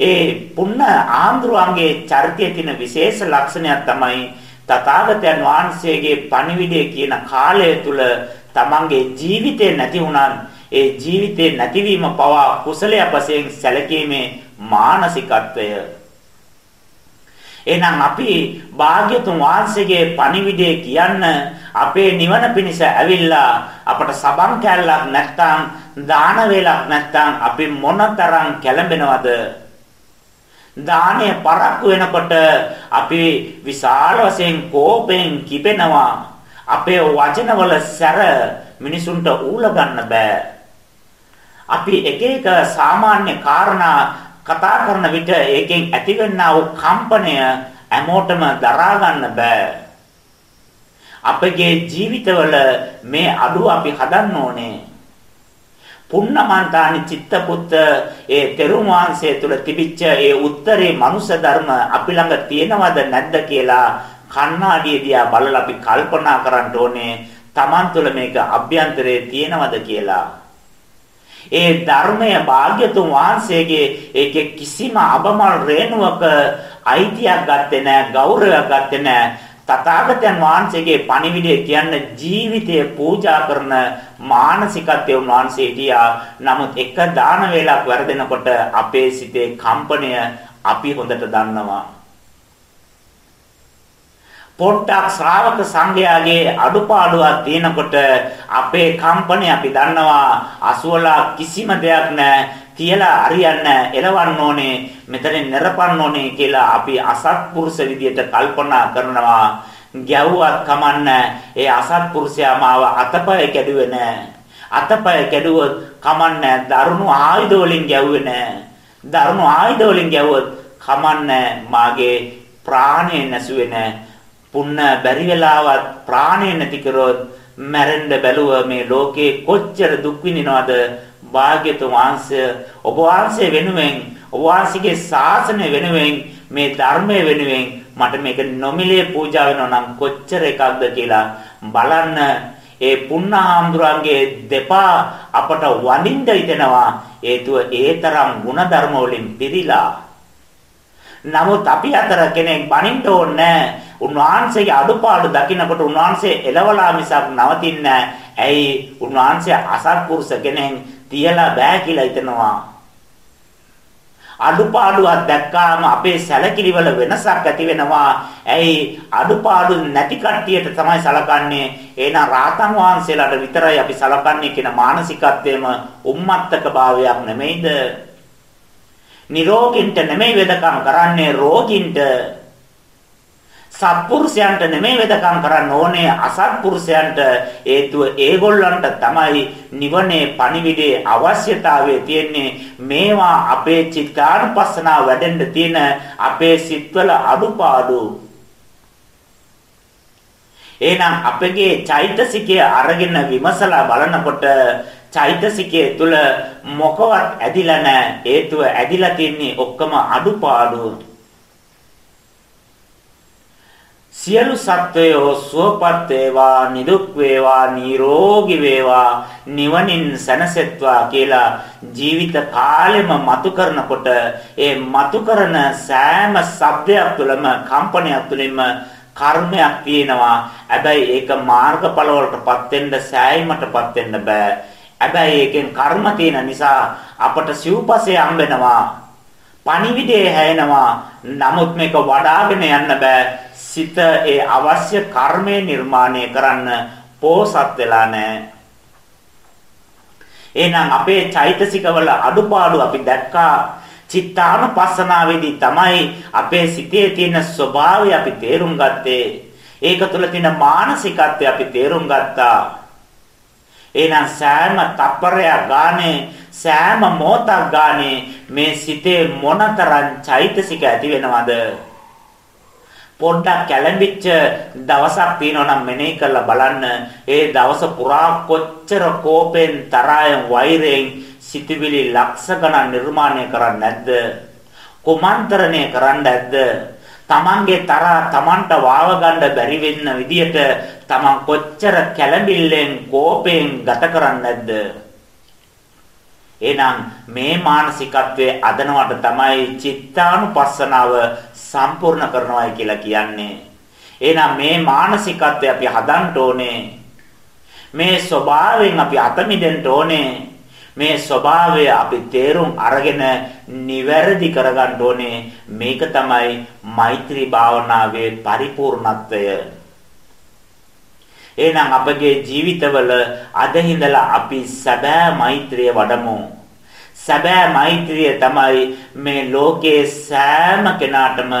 ඒ පුන්න ආන්දරුවන්ගේ චරිතයේ තියෙන විශේෂ ලක්ෂණයක් තමයි තථාගතයන් වහන්සේගේ පණිවිඩය කියන කාලය තුල තමන්ගේ ජීවිතේ නැති වුණත් ඒ ජීවිතේ නැතිවීම පවා කුසලයක් වශයෙන් සැලකීමේ මානසිකත්වය එහෙනම් අපි භාග්‍යතුන් වහන්සේගේ පණිවිඩය කියන්න අපේ නිවන පිණිස ඇවිල්ලා අපට සබන් කැල්ලක් නැත්තම් දාන වේලක් නැත්තම් අපි මොනතරම් කැළඹෙනවද? දානය පරක්කු වෙනකොට අපි විශාල වශයෙන් කෝපෙන් කිපෙනවා. අපේ වචනවල සැර මිනිසුන්ට ඌල ගන්න බෑ. අපි එක එක සාමාන්‍ය කාරණා කතා කරන විට ඒකෙන් ඇතිවෙනා වූ කම්පනය හැමෝටම දරා ගන්න බෑ. අපගේ ජීවිතවල මේ අඩුව අපි හදන්න ඕනේ. පුන්නමන්තානි චිත්තපුත්ත ඒ තෙරුන් වහන්සේ තුල තිබිච්ච ඒ උත්තරේ මනුෂ්‍ය ධර්ම අපි ළඟ තියෙනවද නැද්ද කියලා කණ්ණාඩිය දිහා බලලා අපි කල්පනා කරන්න ඕනේ Taman තුල මේක අභ්‍යන්තරයේ තියෙනවද කියලා. ඒ ධර්මය භාග්‍යතුන් වහන්සේගේ ඒකේ කිසිම අබමල් රේණුවක අයිතියක් ගත්තේ නැහැ ගෞරවයක් ගත්තේ නැහැ තථාගතයන් වහන්සේගේ පණිවිඩය කියන්නේ ජීවිතය පූජා කරන මානසිකත්වයේ උන්වහන්සේ හිටියා. නමුත් එක දාන වේලක් වැරදෙනකොට අපේ සිතේ කම්පනය අපි හොඳට දන්නවා. පොට්ටක් ශ්‍රාවක සංඝයාගේ අඩුපාඩුවක් තියෙනකොට අපේ කම්පණය අපි දන්නවා අසුවලා කිසිම දෙයක් නැහැ තියලා හරියන්නේ එලවන්න ඕනේ මෙතනින් නරපන්න ඕනේ කියලා අපි අසත්පුරුෂ විදියට කල්පනා කරනවා. ගැව්වත් කමන්නේ ඒ අසත්පුරුෂයා මාව අතපය කැඩුවේ නැහැ අතපය කැඩුවොත් කමන්නේ දරුණු ආයුධ වලින් ගැව්වේ නැහැ දරුණු ආයුධ වලින් ගැව්වොත් කමන්නේ මාගේ ප්‍රාණය නැසුවේ නැහැ පුන්න බැරි වෙලාවත් ප්‍රාණය නැති කරොත් මැරෙන්න බැලුව මේ ලෝකේ කොච්චර දුක් විඳිනවද? භාග්‍යතුන් වහන්සේ ඔබ වහන්සේ වෙනුවෙන් ඔබ වහන්සේගේ ශාසනය වෙනුවෙන් මේ ධර්මය වෙනුවෙන් මට මේක නොමිලේ පූජා වෙනවා නම් කොච්චර එකක්ද කියලා බලන්න. ඒ පුන්නහාමුදුරන්ගේ දෙපා අපට වඳින්න හිතෙනවා. හේතුව ඒ තරම් ಗುಣධර්ම වලින් පිරීලා. නමුත් අපි අතර කෙනෙක් බනින්න ඕනේ උන්වහන්සේගේ අඩුපාඩු දකිනකොට උන්වහන්සේ එලවලා මිසක් නවතින්නේ ඇයි උන්වහන්සේ අසත්පුරුෂ කෙනෙක් තියලා බෑ කියලා හිතනවා. අඩුපාඩුවක් දැක්කාම අපේ සැලකිලිවල වෙනසක් ඇති වෙනවා. ඇයි අඩුපාඩු නැති කට්ටියට තමයි සලකන්නේ. එහෙනම් රාතන් වහන්සේලාට විතරයි අපි සලකන්නේ කියන මානසිකත්වයේම උම්මත්තක භාවයක් නෙමෙයිද? නිරෝගින්ට නෙමෙයි වෙදකම් කරන්නේ රෝගින්ට සත්පුරුෂයන්ට නෙමෙයි වෙදකම් කරන්න ඕනේ. අසත්පුරුෂයන්ට හේතුව ඒගොල්ලන්ට තමයි නිවනේ පණිවිඩේ අවශ්‍යතාවය තියෙන්නේ. මේවා අපේ චිත්තානුපස්සනාව වැඩෙන්න තියෙන අපේ සිත්වල අඩුපාඩු. එහෙනම් අපගේ චෛතසිකය අරගෙන විමසලා බලනකොට චෛතසිකයේ තුල මොකවත් ඇදිලා නැහැ. හේතුව ඇදිලා තින්නේ ඔක්කොම අඩුපාඩු. සියලු සත්වයෝ සුවපත් වේවා නිදුක් වේවා නිරෝගී වේවා නිවනින් සැනසෙත්වා කියලා ජීවිත කාලෙම මතු කරනකොට ඒ මතු කරන සෑම શબ્දයක් තුළම කම්පනයක් තුළින්ම කර්මයක් තියෙනවා. හැබැයි ඒක මාර්ගඵල වලටපත් වෙන්න සෑයීමටපත් වෙන්න බෑ. හැබැයි ඒකෙන් කර්ම තියෙන නිසා අපට සිව්පසේ හම්බෙනවා. පණිවිඩය හැෙනවා. නමුත් මේක වඩාගෙන යන්න බෑ. සිත ඒ අවශ්‍ය කර්මය නිර්මාණය කරන්න පෝසත් වෙලා නැහැ. එහෙනම් අපේ චෛතසිකවල අඩුපාඩු අපි දැක්කා. චිත්තානුපස්සනාවේදී තමයි අපේ සිතේ තියෙන ස්වභාවය අපි තේරුම් ගත්තේ. ඒක තුළ තියෙන මානසිකත්වය අපි තේරුම් ගත්තා. එහෙනම් සෑම තප්පරයක් ගානේ සෑම මොහොතක් ගානේ මේ සිතේ මොනතරම් චෛතසික ඇති වෙනවද? පොඩ්ඩක් කැළඹිච්ච දවසක් තියෙනවා නම් මෙනෙහි කරලා බලන්න. ඒ දවස පුරා කොච්චර කෝපෙන් තරයෙන් වෛරයෙන් සිටිවිලි ලක්ෂ ගණන් නිර්මාණය කරන්නේ නැද්ද කුමන්ත්‍රණය කරන්නේ නැද්ද තමන්ගේ තරහ තමන්ට වාව ගන්න බැරි වෙන්න විදියට තමන් කොච්චර කැළඹිල්ලෙන් කෝපයෙන් ගත කරන්නේ නැද්ද එහෙනම් මේ මානසිකත්වයේ අදනවට තමයි චිත්තානුපස්සනාව සම්පූර්ණ කරනවායි කියලා කියන්නේ. එහෙනම් මේ මානසිකත්වය අපි හදන්න ඕනේ. මේ ස්වභාවයෙන් අපි අත මිදෙන්න ඕනේ. මේ ස්වභාවය අපි තේරුම් අරගෙන නිවැරදි කරගන්න ඕනේ. මේක තමයි මෛත්‍රී භාවනාවේ පරිපූර්ණත්වය. එහෙනම් අපගේ ජීවිතවල අද හිඳලා අපි සැබෑ මෛත්‍රිය වඩමු. සැබෑ මෛත්‍රිය තමයි මේ ලෝකයේ සෑම කෙනාටම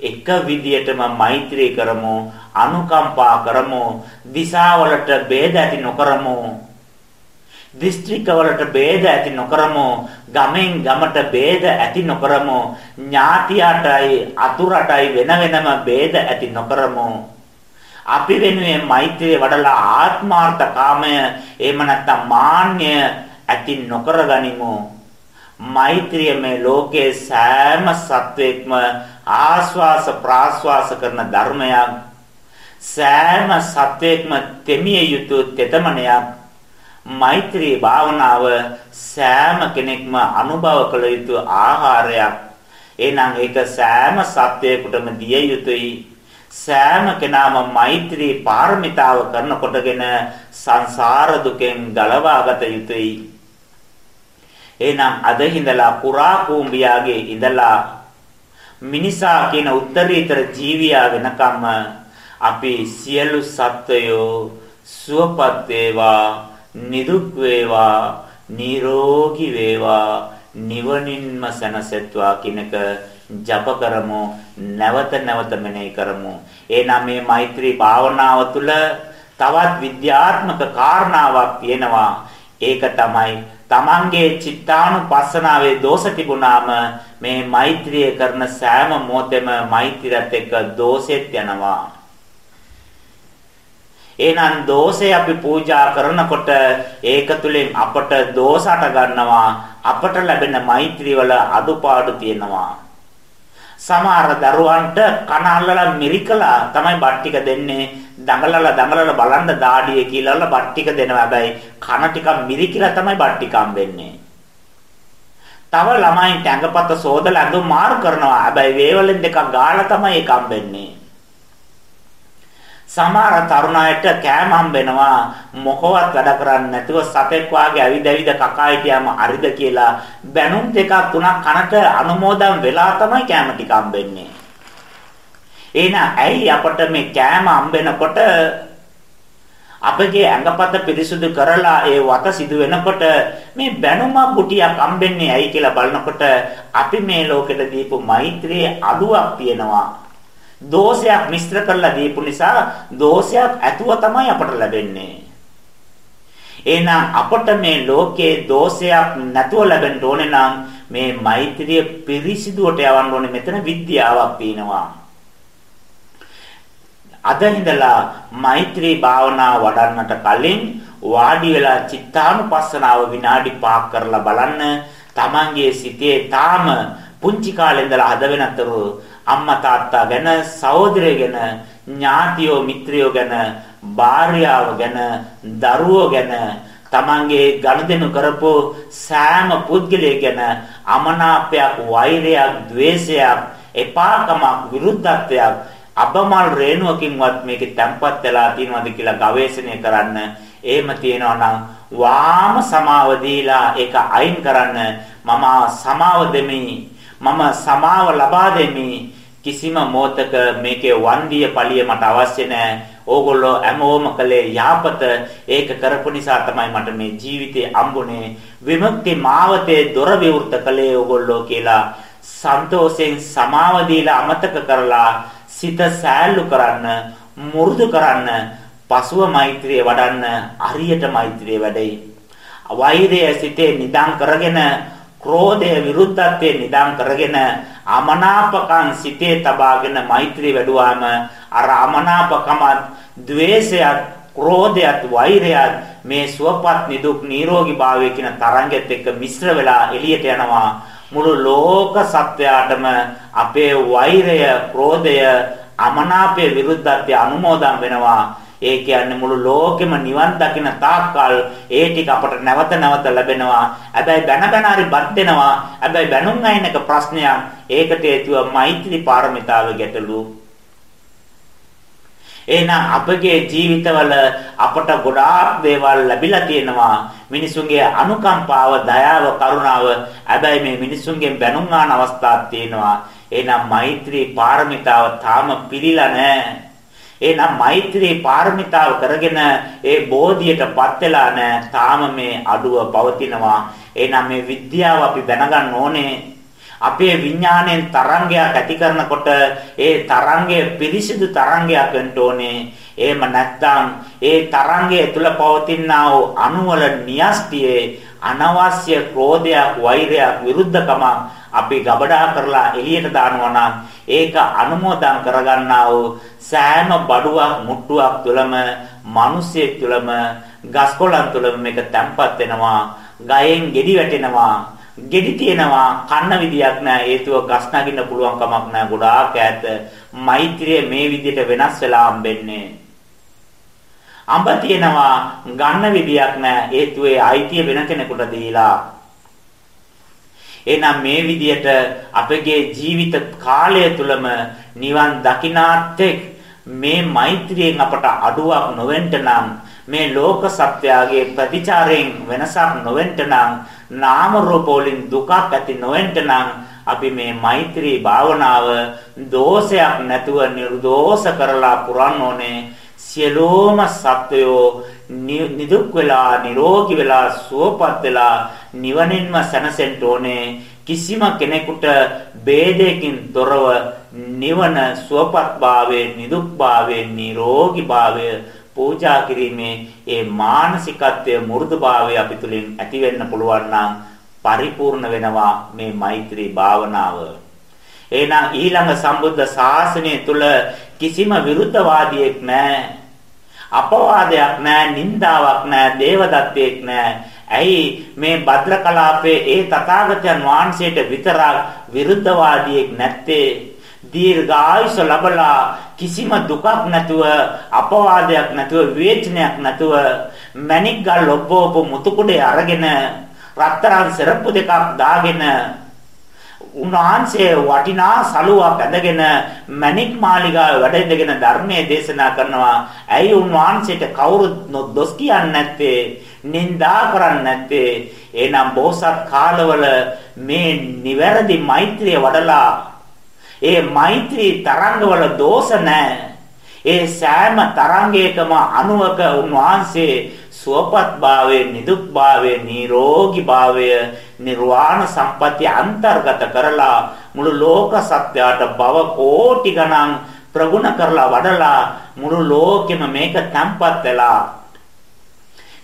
එක විදියටම මෛත්‍රී කරමු අනුකම්පා කරමු දිසාවලට ભેද ඇති නොකරමු. දිස්ත්‍රික්කවලට ભેද ඇති නොකරමු ගමෙන් ගමට ભેද ඇති නොකරමු ඥාතියටයි අතුරටයි වෙන වෙනම ભેද ඇති නොකරමු. අපි වෙනුවෙන් මෛත්‍රිය වඩලා ආත්මාර්ථකාමය එහෙම නැත්නම් මාන්නය ඇති නොකර ගනිමු. මෛත්‍රිය මේ ලෝකයේ සෑම සත්වෙක්ම ආස්වාස ප්‍රාස්වාස කරන ධර්මයක් සෑම සත්වෙක්ම තෙමිය යුතු තෙතමනයක් මෛත්‍රී භාවනාව සෑම කෙනෙක්ම අනුභව කළ යුතු ආහාරයක්. එහෙනම් ඒක සෑම සත්වයකටම දිය යුතුයි. සෑම කෙනාම මෛත්‍රී පාරමිතාව කරනකොටගෙන සංසාර දුකෙන් ගලවා ගත යුතුයි. එහෙනම් අද හිඳලා කුරා කූඹියාගේ ඉඳලා මිනිසා කියන උත්තරීතර ජීවියා වෙනකම්ම අපි සියලු සත්වයෝ සුවපත් වේවා නිදුක් වේවා නිරෝගී වේවා නිවනින්ම සැනසෙත්වා කිනක ජප කරමු නැවත නැවත මෙනෙහි කරමු. එනම් මේ මෛත්‍රී භාවනාව තුළ තවත් විද්‍යාත්මක කාරණාවක් තියෙනවා. ඒක තමයි තමන්ගේ චිත්තානුපස්සනාවේ දෝෂ තිබුණාම මේ මෛත්‍රිය කරන සෑම මොහොතෙම මෛත්‍රියත් එක්ක දෝෂෙත් යනවා. එහෙනම් දෝෂේ අපි පූජා කරනකොට ඒක තුලින් අපට දෝෂට ගන්නවා අපට ලැබෙන මෛත්‍රී වල අඩුපාඩු තියෙනවා. සමහර දරුවන්ට කන අල්ලලා මිරිකලා තමයි බත් ටික දෙන්නේ. දඟලලා දඟලලා බලන්න දාඩිය කියලා බත් ටික දෙනවා. හැබැයි කන ටික මිරිකිලා තමයි බත් ටික හම්බෙන්නේ. තව ළමයින්ට ඇඟපත සෝදලා ඇඳුම් මාරු කරනවා. හැබැයි වේවලෙන් දෙකක් ගාලා තමයි ඒක හම්බෙන්නේ. සමහර තරුණයට කෑම හම්බෙනවා. මොකවත් වැඩ කරන්නේ නැතුව සතෙක් වාගේ ඇවිද ඇවිද කකා හිටියාම අරිද කියලා. බැනුම් දෙකක් තුනක් කනට අනුමෝදන් වෙලා තමයි කෑම ටික හම්බෙන්නේ. එහෙනම් ඇයි අපට මේ කෑම හම්බෙනකොට අපගේ ඇඟපත පිරිසුදු කරලා ඒ වත සිදු වෙනකොට මේ බැනුම කුටියක් හම්බෙන්නේ ඇයි කියලා බලනකොට අපි මේ ලෝකෙට දීපු මෛත්‍රියේ අඩුවක් තියෙනවා. දෝෂයක් මිශ්‍ර කරලා දීපු නිසා දෝෂයක් ඇතුව තමයි අපට ලැබෙන්නේ. එහෙනම් අපට මේ ලෝකයේ දෝෂයක් නැතුව ලැබෙන්න ඕනේ නම් මේ මෛත්‍රිය පිරිසිදුවට යවන්න ඕනේ මෙතන විද්‍යාවක් තියෙනවා. අද ඉඳලා මෛත්‍රී භාවනාව වඩන්නට කලින් වාඩි වෙලා චිත්තානුපස්සනාව විනාඩි 5ක් කරලා බලන්න. තමන්ගේ සිතේ තාම පුංචි කාලේ ඉඳලා හද වෙනතරු අම්මා තාත්තා ගැන සහෝදරය ගැන ඥාතියෝ මිත්‍රයෝ ගැන භාර්යාව ගැන දරුවෝ ගැන තමන්ගේ ගනුදෙනු කරපු සෑම පුද්ගලයෙක් ගැන අමනාපයක් වෛරයක් ద్వේෂයක් එපාකමක් විරුද්ධත්වයක් අබමල් රේණුවකින්වත් මේකේ තැම්පත් වෙලා තියෙනවද කියලා ගවේෂණය කරන්න. එහෙම තියෙනවා නම් වාම සමාව දීලා ඒක අයින් කරන්න. මම සමාව දෙමි. මම සමාව ලබා දෙමි. කිසිම මොහතක මේකේ වන්දිය පළිය මට අවශ්‍ය නැහැ. ඕගොල්ලෝ හැමෝම කළේ යහපත. ඒක කරපු නිසා තමයි මට මේ ජීවිතේ අම්බුනේ. විමුක්ති මාවතේ දොර විවෘත කළේ ඕගොල්ලෝ කියලා සන්තෝෂෙන් සමාව දීලා අමතක කරලා සිත සෑල්ලු කරන්න මුරුදු කරන්න පසුව මෛත්‍රිය වඩන්න අරියට මෛත්‍රිය වැඩේ වෛරය සිතේ නිදන් කරගෙන ක්‍රෝධය විරුද්ධත්වයේ නිදන් කරගෙන අමනාපකම් සිතේ තබාගෙන මෛත්‍රී වැඩුවාම අර අමනාපකමත් ද්වේෂයත් ක්‍රෝධයත් වෛරයත් මේ සුවපත් නිදුක් නිරෝගී භාවය කියන තරංගෙත් එක්ක මිශ්‍ර වෙලා එළියට යනවා. මුළු ලෝක සත්වයාටම අපේ වෛරය ක්‍රෝධය අමනාපයේ විරුද්ධත්වය අනුමෝදන් වෙනවා ඒ කියන්නේ මුළු ලෝකෙම නිවන් දකින තාක්කල් ඒ ටික අපට නැවත නැවත ලැබෙනවා. හැබැයි බැන බැන හරි බත් දෙනවා. හැබැයි බැනුම් අයිනක ප්‍රශ්නයක්. ඒකට හේතුව මෛත්‍රී පාරමිතාව ගැටලු. එහෙනම් අපගේ ජීවිතවල අපට ගොඩාක් දේවල් ලැබිලා තියෙනවා. මිනිසුන්ගේ අනුකම්පාව, දයාව, කරුණාව. හැබැයි මේ මිනිසුන්ගෙන් බැනුම් ආන අවස්ථාවක් තියෙනවා. එහෙනම් මෛත්‍රී පාරමිතාව තාම පිළිලා නැහැ. එහෙනම් මෛත්‍රී පාරමිතාව කරගෙන ඒ බෝධියටපත් වෙලා නැහැ. තාම මේ අඩුව පවතිනවා. එහෙනම් මේ විද්‍යාව අපි දැනගන්න ඕනේ. අපේ විඥාණයෙන් තරංගයක් ඇති කරනකොට ඒ තරංගය පිරිසිදු තරංගයක් වෙන්න ඕනේ. එහෙම නැත්නම් ඒ තරංගය තුල පවතිනා වූ අණුවල න්‍යෂ්ටියේ අනවශ්‍ය ක්‍රෝධයක්, වෛරයක්, විරුද්ධකමක් අපි ගබඩා කරලා එළියට දානවා නම් ඒක අනුමෝදන් කරගන්නා වූ සෑම බඩුවක් මුට්ටුවක් තුළම මිනිසෙක් තුළම ගස්කොළන් තුළම මේක තැම්පත් වෙනවා ගයෙන් ගෙඩි වැටෙනවා ගෙඩි තියෙනවා කන්න විදියක් නැහැ හේතුව ගස් නගින්න පුළුවන් කමක් නැහැ ගොඩාක් ඈත මෛත්‍රිය මේ විදිහට වෙනස් වෙලා හම්බෙන්නේ. අඹ තියෙනවා ගන්න විදියක් නැහැ. හේතුවේ අයිතිය වෙන කෙනෙකුට දීලා. එහෙනම් මේ විදියට අපගේ ජීවිත කාලය තුලම නිවන් දකිනාත් මේ මෛත්‍රියෙන් අපට අඩුවක් නොවෙන්න නම් මේ ලෝක සත්‍යයේ ප්‍රතිචාරයෙන් වෙනසක් නොවෙන්න නම් නාම රූප වලින් දුකක් ඇති නොවෙන්න නම් අපි මේ මෛත්‍රී භාවනාව දෝෂයක් නැතුව නිර්දෝෂ කරලා පුරන්න ඕනේ සියලෝම සත්වයෝ නිදුක් වෙලා නිරෝගී වෙලා සුවපත් වෙලා නිවනින්ම සැනසෙන්න ඕනේ කිසිම කෙනෙකුට ભેදයකින් තොරව නිවන සුවපත්භාවයේ නිදුක්භාවයේ නිරෝගීභාවය පූජා කිරීමේ ඒ මානසිකත්වයේ මෘදුභාවය අපි තුලින් ඇති වෙන්න පුළුවන් නම් පරිපූර්ණ වෙනවා මේ මෛත්‍රී භාවනාව. එහෙනම් ඊළඟ සම්බුද්ධ ශාසනය තුල කිසිම විරුද්ධවාදියෙක් නැහැ. අපවාදයක් නැහැ, නින්දාවක් නැහැ, දේවදත්තයෙක් නැහැ. ඇයි මේ භද්‍ර කලාපයේ ඒ තථාගතයන් වහන්සේට විතරක් විරුද්ධවාදියෙක් නැත්තේ? දීර්ඝායුෂ ලැබලා කිසිම දුකක් නැතුව අපවාදයක් නැතුව විවේචනයක් නැතුව මණික් ගල් ඔබ්බෝප මුතුකුඩේ අරගෙන රත්තරන් සරප්පු දෙකක් දාගෙන උන්වහන්සේ වටිනා සලුවක් ඇඳගෙන මණික් මාලිගාවේ වැඩ ඉඳගෙන ධර්මයේ දේශනා කරනවා. ඇයි උන්වහන්සේට කවුරුත් දොස් කියන්නේ නැත්තේ? නින්දා කරන්නේ නැත්තේ? එනම් බෝසත් කාලවල මේ නිවැරදි මෛත්‍රිය වඩලා ඒ මෛත්‍රී තරංගවල දෝෂ නැහැ. ඒ සෑම තරංගයකම අනුවක උන්වහන්සේ සුවපත් භාවයේ නිදුක් භාවයේ නිරෝගී භාවය නිර්වාණ සම්පත්‍ය අන්තර්ගත කරලා මුළු ලෝක සත්‍යයට භව කෝටි ගණන් ප්‍රගුණ කරලා වඩලා මුළු ලෝකෙම මේක තැම්පත් වෙලා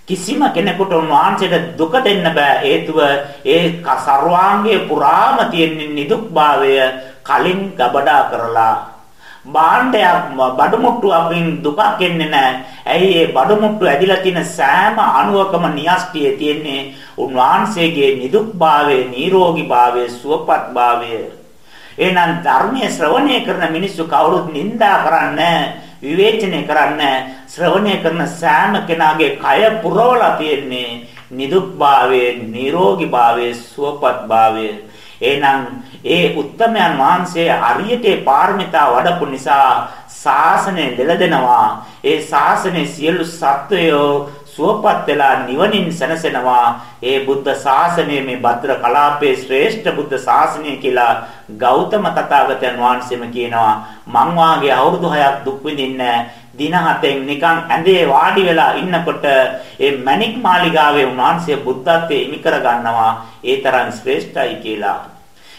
කිසිම කෙනෙකුට උන්වහන්සේට දුක දෙන්න බෑ. හේතුව ඒ සර්වාංගයේ පුරාම තියෙන නිදුක් භාවය කලින් ගබඩා කරලා භාණ්ඩයක් බඩු මුට්ටුවකින් දුකක් එන්නේ නැහැ. ඇයි ඒ බඩු මුට්ටු ඇදිලා තියෙන සෑම අණුවකම නියස්ටියේ තියෙන්නේ උන්වහන්සේගේ නිදුක්භාවයේ, නිරෝගීභාවයේ, සුවපත්භාවයේ. එහෙනම් ධර්මයේ ශ්‍රවණය කරන මිනිස්සු කවුරුත් නිඳා කරන්නේ විවේචනය කරන්නේ ශ්‍රවණය කරන සෑම කෙනාගේ කය පුරවලා තියෙන්නේ නිදුක්භාවයේ, නිරෝගීභාවයේ, සුවපත්භාවයේ. එහෙනම් ඒ උත්තමයන් වහන්සේ අරියටේ පාරමිතා වඩපු නිසා ශාසනය දෙලදෙනවා. ඒ ශාසනයේ සියලු සත්වයෝ සුවපත් වෙලා නිවනින් සැනසෙනවා. ඒ බුද්ධ ශාසනය මේ භද්‍ර කලාපයේ ශ්‍රේෂ්ඨ බුද්ධ ශාසනය කියලා ගෞතම තථාගතයන් වහන්සේම කියනවා. මං වාගේ අවුරුදු 6ක් දුක් විඳින්නේ දින හතෙන් නිකන් ඇඳේ වාඩි වෙලා ඉන්නකොට ඒ මණික් මාලිගාවේ උන්වහන්සේ බුද්ධත්වයේ ඉමි කර ගන්නවා ඒ තරම් ශ්‍රේෂ්ඨයි කියලා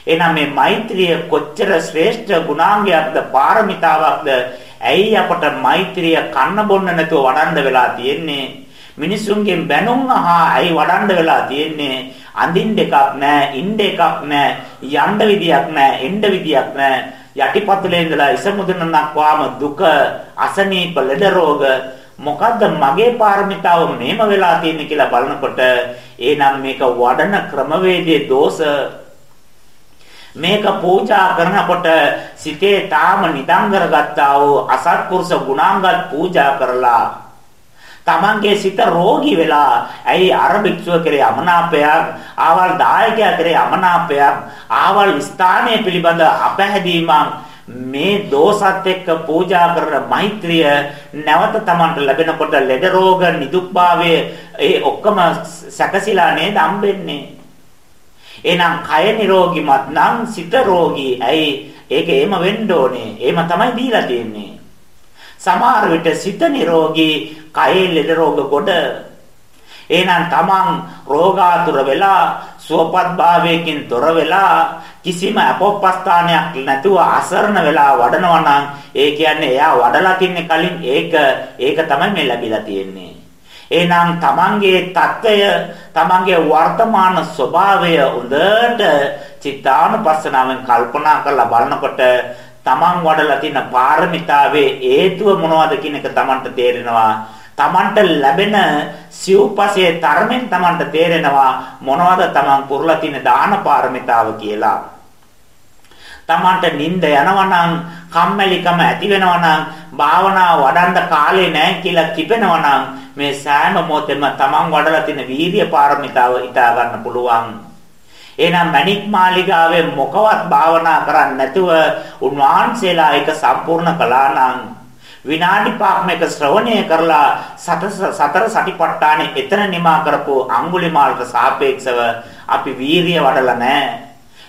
එහෙනම් මේ මෛත්‍රිය කොච්චර ශ්‍රේෂ්ඨ ගුණාංගයක්ද පාරමිතාවක්ද? ඇයි අපට මෛත්‍රිය කන්න බොන්න නැතුව වඩන්න වෙලා තියෙන්නේ? මිනිසුන්ගෙන් බැනුම් අහා ඇයි වඩන්න වෙලා තියෙන්නේ? අඳින්න එකක් නැහැ ඉන්න එකක් නැහැ යන්න විදියක් නැහැ එන්න විදියක් නැහැ යටිපතුලේ ඉඳලා ඉස මුදුනක් වාම දුක අසනීප ලෙඩ රෝග. මොකද්ද මගේ පාරමිතාව මෙහෙම වෙලා තියෙන්නේ කියලා බලනකොට එහෙනම් මේක වඩන ක්‍රමවේදයේ දෝෂ. මේක පූජා කරනකොට සිතේ තාම නිදන් කරගත්තා වූ අසත්පුරුෂ ගුණාංගත් පූජා කරලා තමන්ගේ සිත රෝගී වෙලා ඇයි අර භික්ෂුව කෙරේ අමනාපයක් ආවල් දායකයා කෙරේ අමනාපයක් ආවල් ස්ථානයේ පිළිබඳ අපහැදීමක් මේ දෝසත් එක්ක පූජා කරන මෛත්‍රිය නැවත තමන්ට ලැබෙනකොට ලෙඩ රෝග නිදුක්භාවයේ ඒ ඔක්කොම සැකසීලා නේද හම්බෙන්නේ? එහෙනම් කය නිරෝගිමත් නම් සිත රෝගී. ඇයි? ඒක එහෙම වෙන්න ඕනේ. එහෙම තමයි දීලා තියෙන්නේ. සමහර විට සිත නිරෝගී, කයේ ලෙඩ රෝග කොට. එහෙනම් තමන් රෝගාතුර වෙලා, සුවපත් භාවයකින් තොර වෙලා, කිසිම අපොප්පස්ථානයක් නැතුව අසරණ වෙලා වඩනවා නම් ඒ කියන්නේ එයා වඩලා තින්නේ කලින් ඒක ඒක තමයි මේ ලැබිලා තියෙන්නේ. එහෙනම් තමන්ගේ తত্ত্বය තමන්ගේ වර්තමාන ස්වභාවය හොඳට චිත්තානුපස්සනාවෙන් කල්පනා කරලා බලනකොට තමන් වඩලා තියෙන පාරමිතාවේ හේතුව මොනවද කියන එක තමන්ට තේරෙනවා තමන්ට ලැබෙන සිව්පසයේ ධර්මෙන් තමන්ට තේරෙනවා මොනවද තමන් පුරලා තියෙන දාන පාරමිතාව කියලා. තමන්ට නිින්ද යනවනම් කම්මැලිකම ඇති වෙනවනම් භාවනා වඩන්න කාලේ නැහැ කියලා කිපෙනවනම් මේ සෑම මොහොතෙම Taman වඩලා තියෙන වීර්ය පාරමිතාව ඉතා ගන්න පුළුවන්. එහෙනම් මණික් මාලිගාවේ මොකවත් භාවනා කරන්නේ නැතුව උන්වහන්සේලා ඒක සම්පූර්ණ කළා නම් විනාඩි 5ක් මේක ශ්‍රවණය කරලා සතර සටිපට්ඨානෙ එතන නිමා කරපු අඟුලිමාලට සාපේක්ෂව අපි වීරිය වඩලා නැහැ.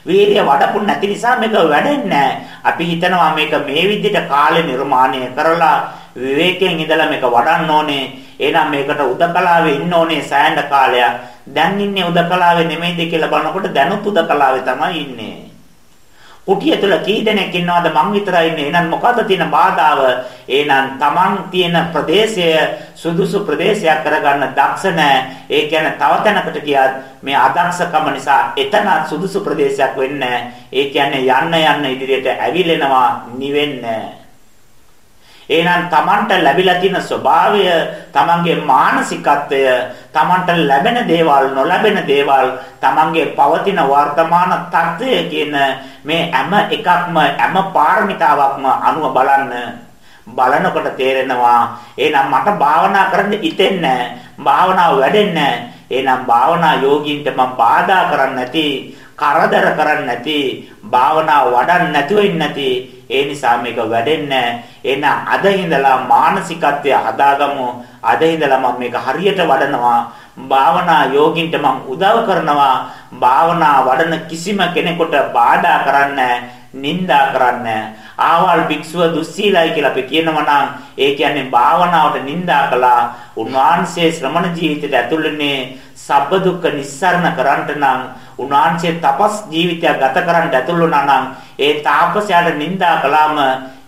වීරිය වඩපු නැති නිසා මේක වැඩෙන්නේ අපි හිතනවා මේක මේ විදිහට කාලේ නිර්මාණය කරලා විවේකයෙන් ඉඳලා මේක වඩන්න ඕනේ. එහෙනම් මේකට උදකලාවේ ඉන්න ඕනේ සෑහෙන කාලයක්. දැන් ඉන්නේ උදකලාවේ නෙමෙයිද කියලා බලනකොට දැනුත් උදකලාවේ තමයි ඉන්නේ. කුටිය තුල කී දෙනෙක් ඉන්නවද මං විතරයි ඉන්නේ එහෙනම් මොකද්ද තියෙන බාධාව එහෙනම් Taman තියෙන ප්‍රදේශය සුදුසු ප්‍රදේශයක් කරගන්න දක්ෂ නැහැ ඒ කියන්නේ තව තැනකට ගියත් මේ අදක්ෂකම නිසා එතන සුදුසු ප්‍රදේශයක් වෙන්නේ ඒ කියන්නේ යන්න යන්න ඉදිරියට ඇවිලෙනවා නිවෙන්නේ එහෙනම් Tamanට ලැබිලා තියෙන ස්වභාවය Tamanගේ මානසිකත්වය Tamanට ලැබෙන දේවල් නොලැබෙන දේවල් Tamanගේ පවතින වර්තමාන තත්ත්වය කියන මේ හැම එකක්ම හැම පාරමිතාවක්ම අනුව බලන්න. බලනකොට තේරෙනවා එහෙනම් මට භාවනා කරන්න ඉතෙන්නේ භාවනාව වැඩෙන්නේ එහෙනම් භාවනා යෝගීන්ට මම බාධා කරන්නේ නැති කරදර කරන්නේ නැති භාවනාව වඩන්න නැතුව ඉන්නේ නැති ඒ නිසා මේක වැඩෙන්නේ එන අද ඉඳලා මානසිකත්වය හදාගමු. අද ඉඳලා මම මේක හරියට වඩනවා. භාවනා යෝගින්ට මම උදව් කරනවා. භාවනා වඩන කිසිම කෙනෙකුට බාධා කරන්නේ නින්දා කරන්නේ ආවල් භික්ෂුව දුස්සීලයි කියලා අපි කියනවා නම් ඒ කියන්නේ භාවනාවට නින්දා කළා. උන්වහන්සේ ශ්‍රමණ ජීවිතයට ඇතුළන්නේ සබ්බ දුක්ඛ නිස්සරණ කරන්ට නම් උන්වහන්සේ තපස් ජීවිතයක් ගත කරන්න ඇතුළු වුණා නම් ඒ තාපසයාට නිඳා කළාම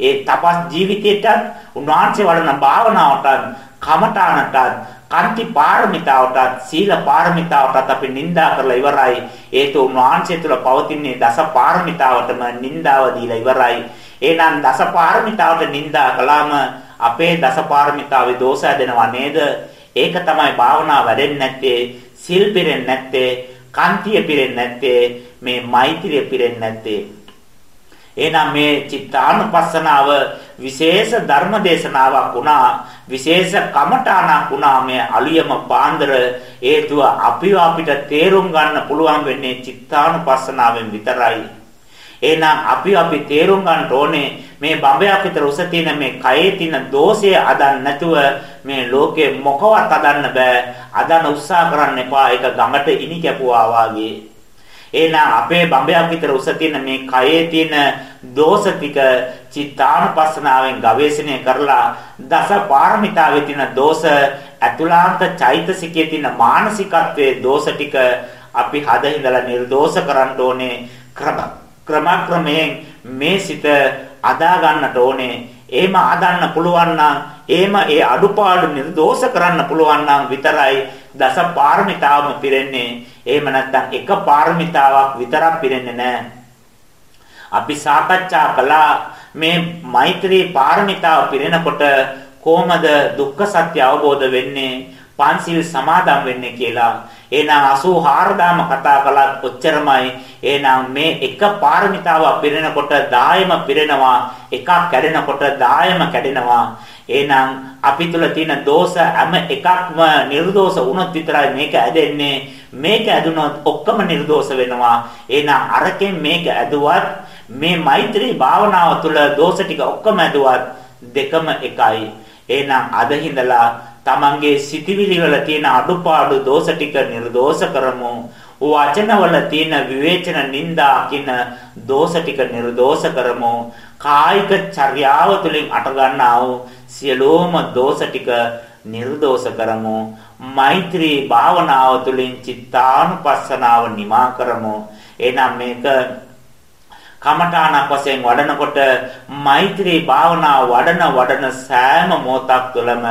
ඒ තපස් ජීවිතයටත් උන්වහන්සේ වඩන භාවනාවටත් කමඨානටත් කාන්ති පාරමිතාවටත් සීල පාරමිතාවටත් අපි නිඳා කරලා ඉවරයි. ඒතු උන්වහන්සේ තුළ පවතින දස පාරමිතාවටම නිඳාව දීලා ඉවරයි. එහෙනම් දස පාරමිතාවට නිඳා කළාම අපේ දස පාරමිතාවේ දෝෂ ඇදෙනවා නේද? ඒක තමයි භාවනාව වැඩෙන්නේ නැත්තේ සිල් පිරෙන්නේ නැත්තේ කාන්තිය පිරෙන්නේ නැත්තේ මේ මෛත්‍රිය පිරෙන්නේ නැත්තේ. එහෙනම් මේ චිත්තානුපස්සනාව විශේෂ ධර්ම දේශනාවක් වුණා විශේෂ කමඨාණක් වුණා මේ අලියම පාන්දර. හේතුව අපිව අපිට තේරුම් ගන්න පුළුවන් වෙන්නේ චිත්තානුපස්සනාවෙන් විතරයි. එහෙනම් අපි අපි තේරුම් ගන්න ඕනේ මේ බඹයක් විතර උස තියෙන මේ කයේ තියෙන දෝෂය අදන්න නැතුව මේ ලෝකේ මොකවත් අදන්න බෑ. අදන උත්සාහ කරන්න එපා. ඒක ගඟට ඉනි කැපුවා වාගේ. එහෙනම් අපේ බඹයක් විතර උස තියෙන මේ කයේ තියෙන දෝෂ ටික චිත්තානුපස්සනාවෙන් ගවේෂණය කරලා දස පාරමිතාවේ තියෙන දෝෂ අතුලාන්ත චෛතසිකයේ තියෙන මානසිකත්වයේ දෝෂ ටික අපි හදින්දලා නිර්දෝෂ කරන්න ඕනේ. ක්‍රමක්‍රමයෙන් මේ සිත අදා ගන්නට ඕනේ. එහෙම අදන්න පුළුවන් නම් එහෙම ඒ අඩුපාඩු නිර්දෝෂ කරන්න පුළුවන් නම් විතරයි දස පාරමිතාවම පිරෙන්නේ. එහෙම නැත්නම් එක පාරමිතාවක් විතරක් පිරෙන්නේ නැහැ. අපි සාකච්ඡා කළා මේ මෛත්‍රී පාරමිතාව පිරෙනකොට කොහොමද දුක්ඛ සත්‍ය අවබෝධ වෙන්නේ? පංචශීල් සමාදන් වෙන්නේ කියලා. එහෙනම් 84000ම කතා කළත් ඔච්චරමයි. එහෙනම් මේ එක පාරමිතාවක් පිරෙනකොට 10ම පිරෙනවා. එකක් කැඩෙනකොට 10ම කැඩෙනවා. එහෙනම් අපි තුල තියෙන දෝෂ හැම එකක්ම නිර්දෝෂ වුණොත් විතරයි මේක ඇදෙන්නේ. මේක ඇදුනොත් ඔක්කොම නිර්දෝෂ වෙනවා. එහෙනම් අරකින් මේක ඇදුවත් මේ මෛත්‍රී භාවනාව තුළ දෝෂ ටික ඔක්කොම ඇදුවත් දෙකම එකයි. එහෙනම් අද හිඳලා තමන්ගේ සිටිවිලි වල තියෙන අඩුපාඩු දෝෂ ටික නිර්දෝෂ කරමු. වචනවල තියෙන විවේචන නිന്ദා කින දෝෂ ටික නිර්දෝෂ කරමු. කායික චර්යාව තුළින් අට ගන්නා වූ සියලුම දෝෂ ටික නිර්දෝෂ කරමු. මෛත්‍රී භාවනාව තුළින් චිත්තානුපස්සනාව නිමා කරමු. එහෙනම් මේක කමඨාණක් වශයෙන් වඩනකොට මෛත්‍රී භාවනාව වඩන වඩන සෑම මොහොතක් තුළම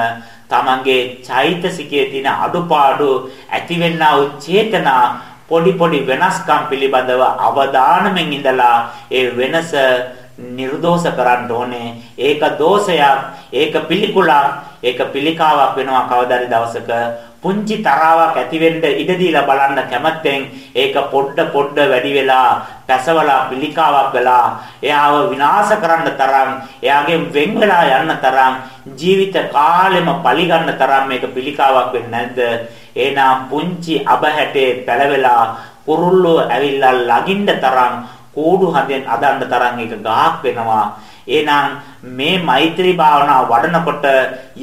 තමන්ගේ චෛතසිකයේ තියෙන අඩුපාඩු ඇතිවෙනා වූ චේතනා පොඩි පොඩි වෙනස්කම් පිළිබඳව අවධානයෙන් ඉඳලා ඒ වෙනස නිර්දෝෂ කරන්න ඕනේ. ඒක දෝෂයක්, ඒක පිළිකුලක්, ඒක පිළිකාවක් වෙනවා කවදාරි දවසක පුංචි තරාවක් ඇති වෙන්න ඉඩ දීලා බලන්න කැමැත්තෙන් ඒක පොඩ පොඩ වැඩි වෙලා පැසවලා පිළිකාවක් වෙලා එයාව විනාශ කරන්න තරම් එයාගෙන් වෙන් වෙලා යන්න තරම් ජීවිත කාලෙම පලි ගන්න තරම් මේක පිළිකාවක් වෙන්නේ නැද්ද? එහෙනම් පුංචි අබ හැටේ පැලවෙලා කුරුල්ලෝ ඇවිල්ලා ලගින්න තරම් කූඩු හදෙන් අදන්න තරම් ඒක ගහක් වෙනවා. එහෙනම් මේ මෛත්‍රී භාවනාව වඩනකොට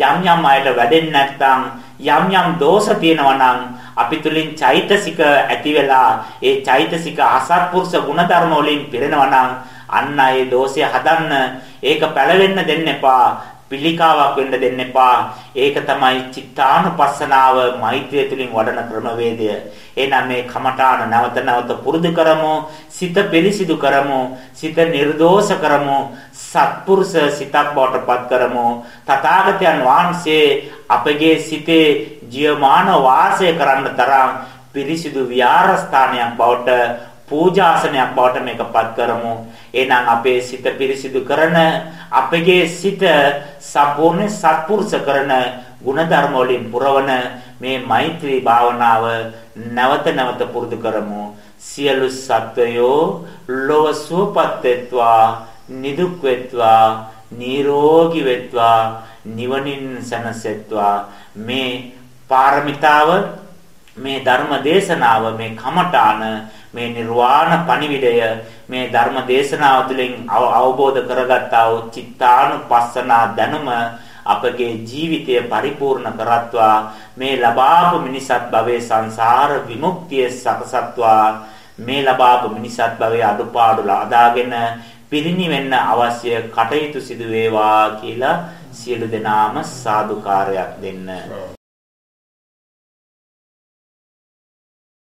යම් යම් අයට වැඩෙන්නේ නැත්නම් යම් යම් දෝෂ තියෙනවා නම් අපි තුලින් චෛතසික ඇති වෙලා ඒ චෛතසික අසත්පුරුෂ ගුණධර්ම වලින් පිරෙනවා නම් අන්න ඒ දෝෂය හදන්න ඒක පැලවෙන්න දෙන්න එපා. පිළිකාවක් වෙන්න දෙන්න එපා. ඒක තමයි චිත්තානුපස්සනාව මෛත්‍රිය තුලින් වඩන ක්‍රමවේදය. එහෙනම් මේ කමඨාන නැවත නැවත පුරුදු කරමු. සිත පිරිසිදු කරමු. සිත නිර්දෝෂ කරමු. සත්පුරුෂ සිතක් බවට පත් කරමු. තථාගතයන් වහන්සේ අපගේ සිතේ ජීවමාන වාසය කරන්න තරම් පිරිසිදු විහාරස්ථානයක් බවට පූජාසනයක් බවට මේකපත් කරමු. එහෙනම් අපේ සිත පිරිසිදු කරන අපගේ සිත සම්පූර්ණ සත්පුරුෂ කරන ಗುಣධර්ම වලින් පුරවන මේ මෛත්‍රී භාවනාව නැවත නැවත පුරුදු කරමු. සියලු සත්වයෝ ලොව සුවපත් වෙත්වා නිදුක් වෙත්වා නිරෝගී වෙත්වා නිවනින් සැනසෙත්වා මේ පාරමිතාව මේ ධර්ම දේශනාව මේ කමඨාන මේ නිර්වාණ පණිවිඩය මේ ධර්ම දේශනාව තුළින් අවබෝධ කරගත්තා වූ චිත්තානුපස්සනා දැනුම අපගේ ජීවිතය පරිපූර්ණ කරත්වා. මේ ලබාපු මිනිසත් භවයේ සංසාර විමුක්තිය සකසත්වා. මේ ලබාපු මිනිසත් භවයේ අඩුපාඩු අදාගෙන පිරිණිවෙන්න අවශ්‍ය කටයුතු සිදු වේවා කියලා සියලු දෙනාම සාදුකාරයක් දෙන්න.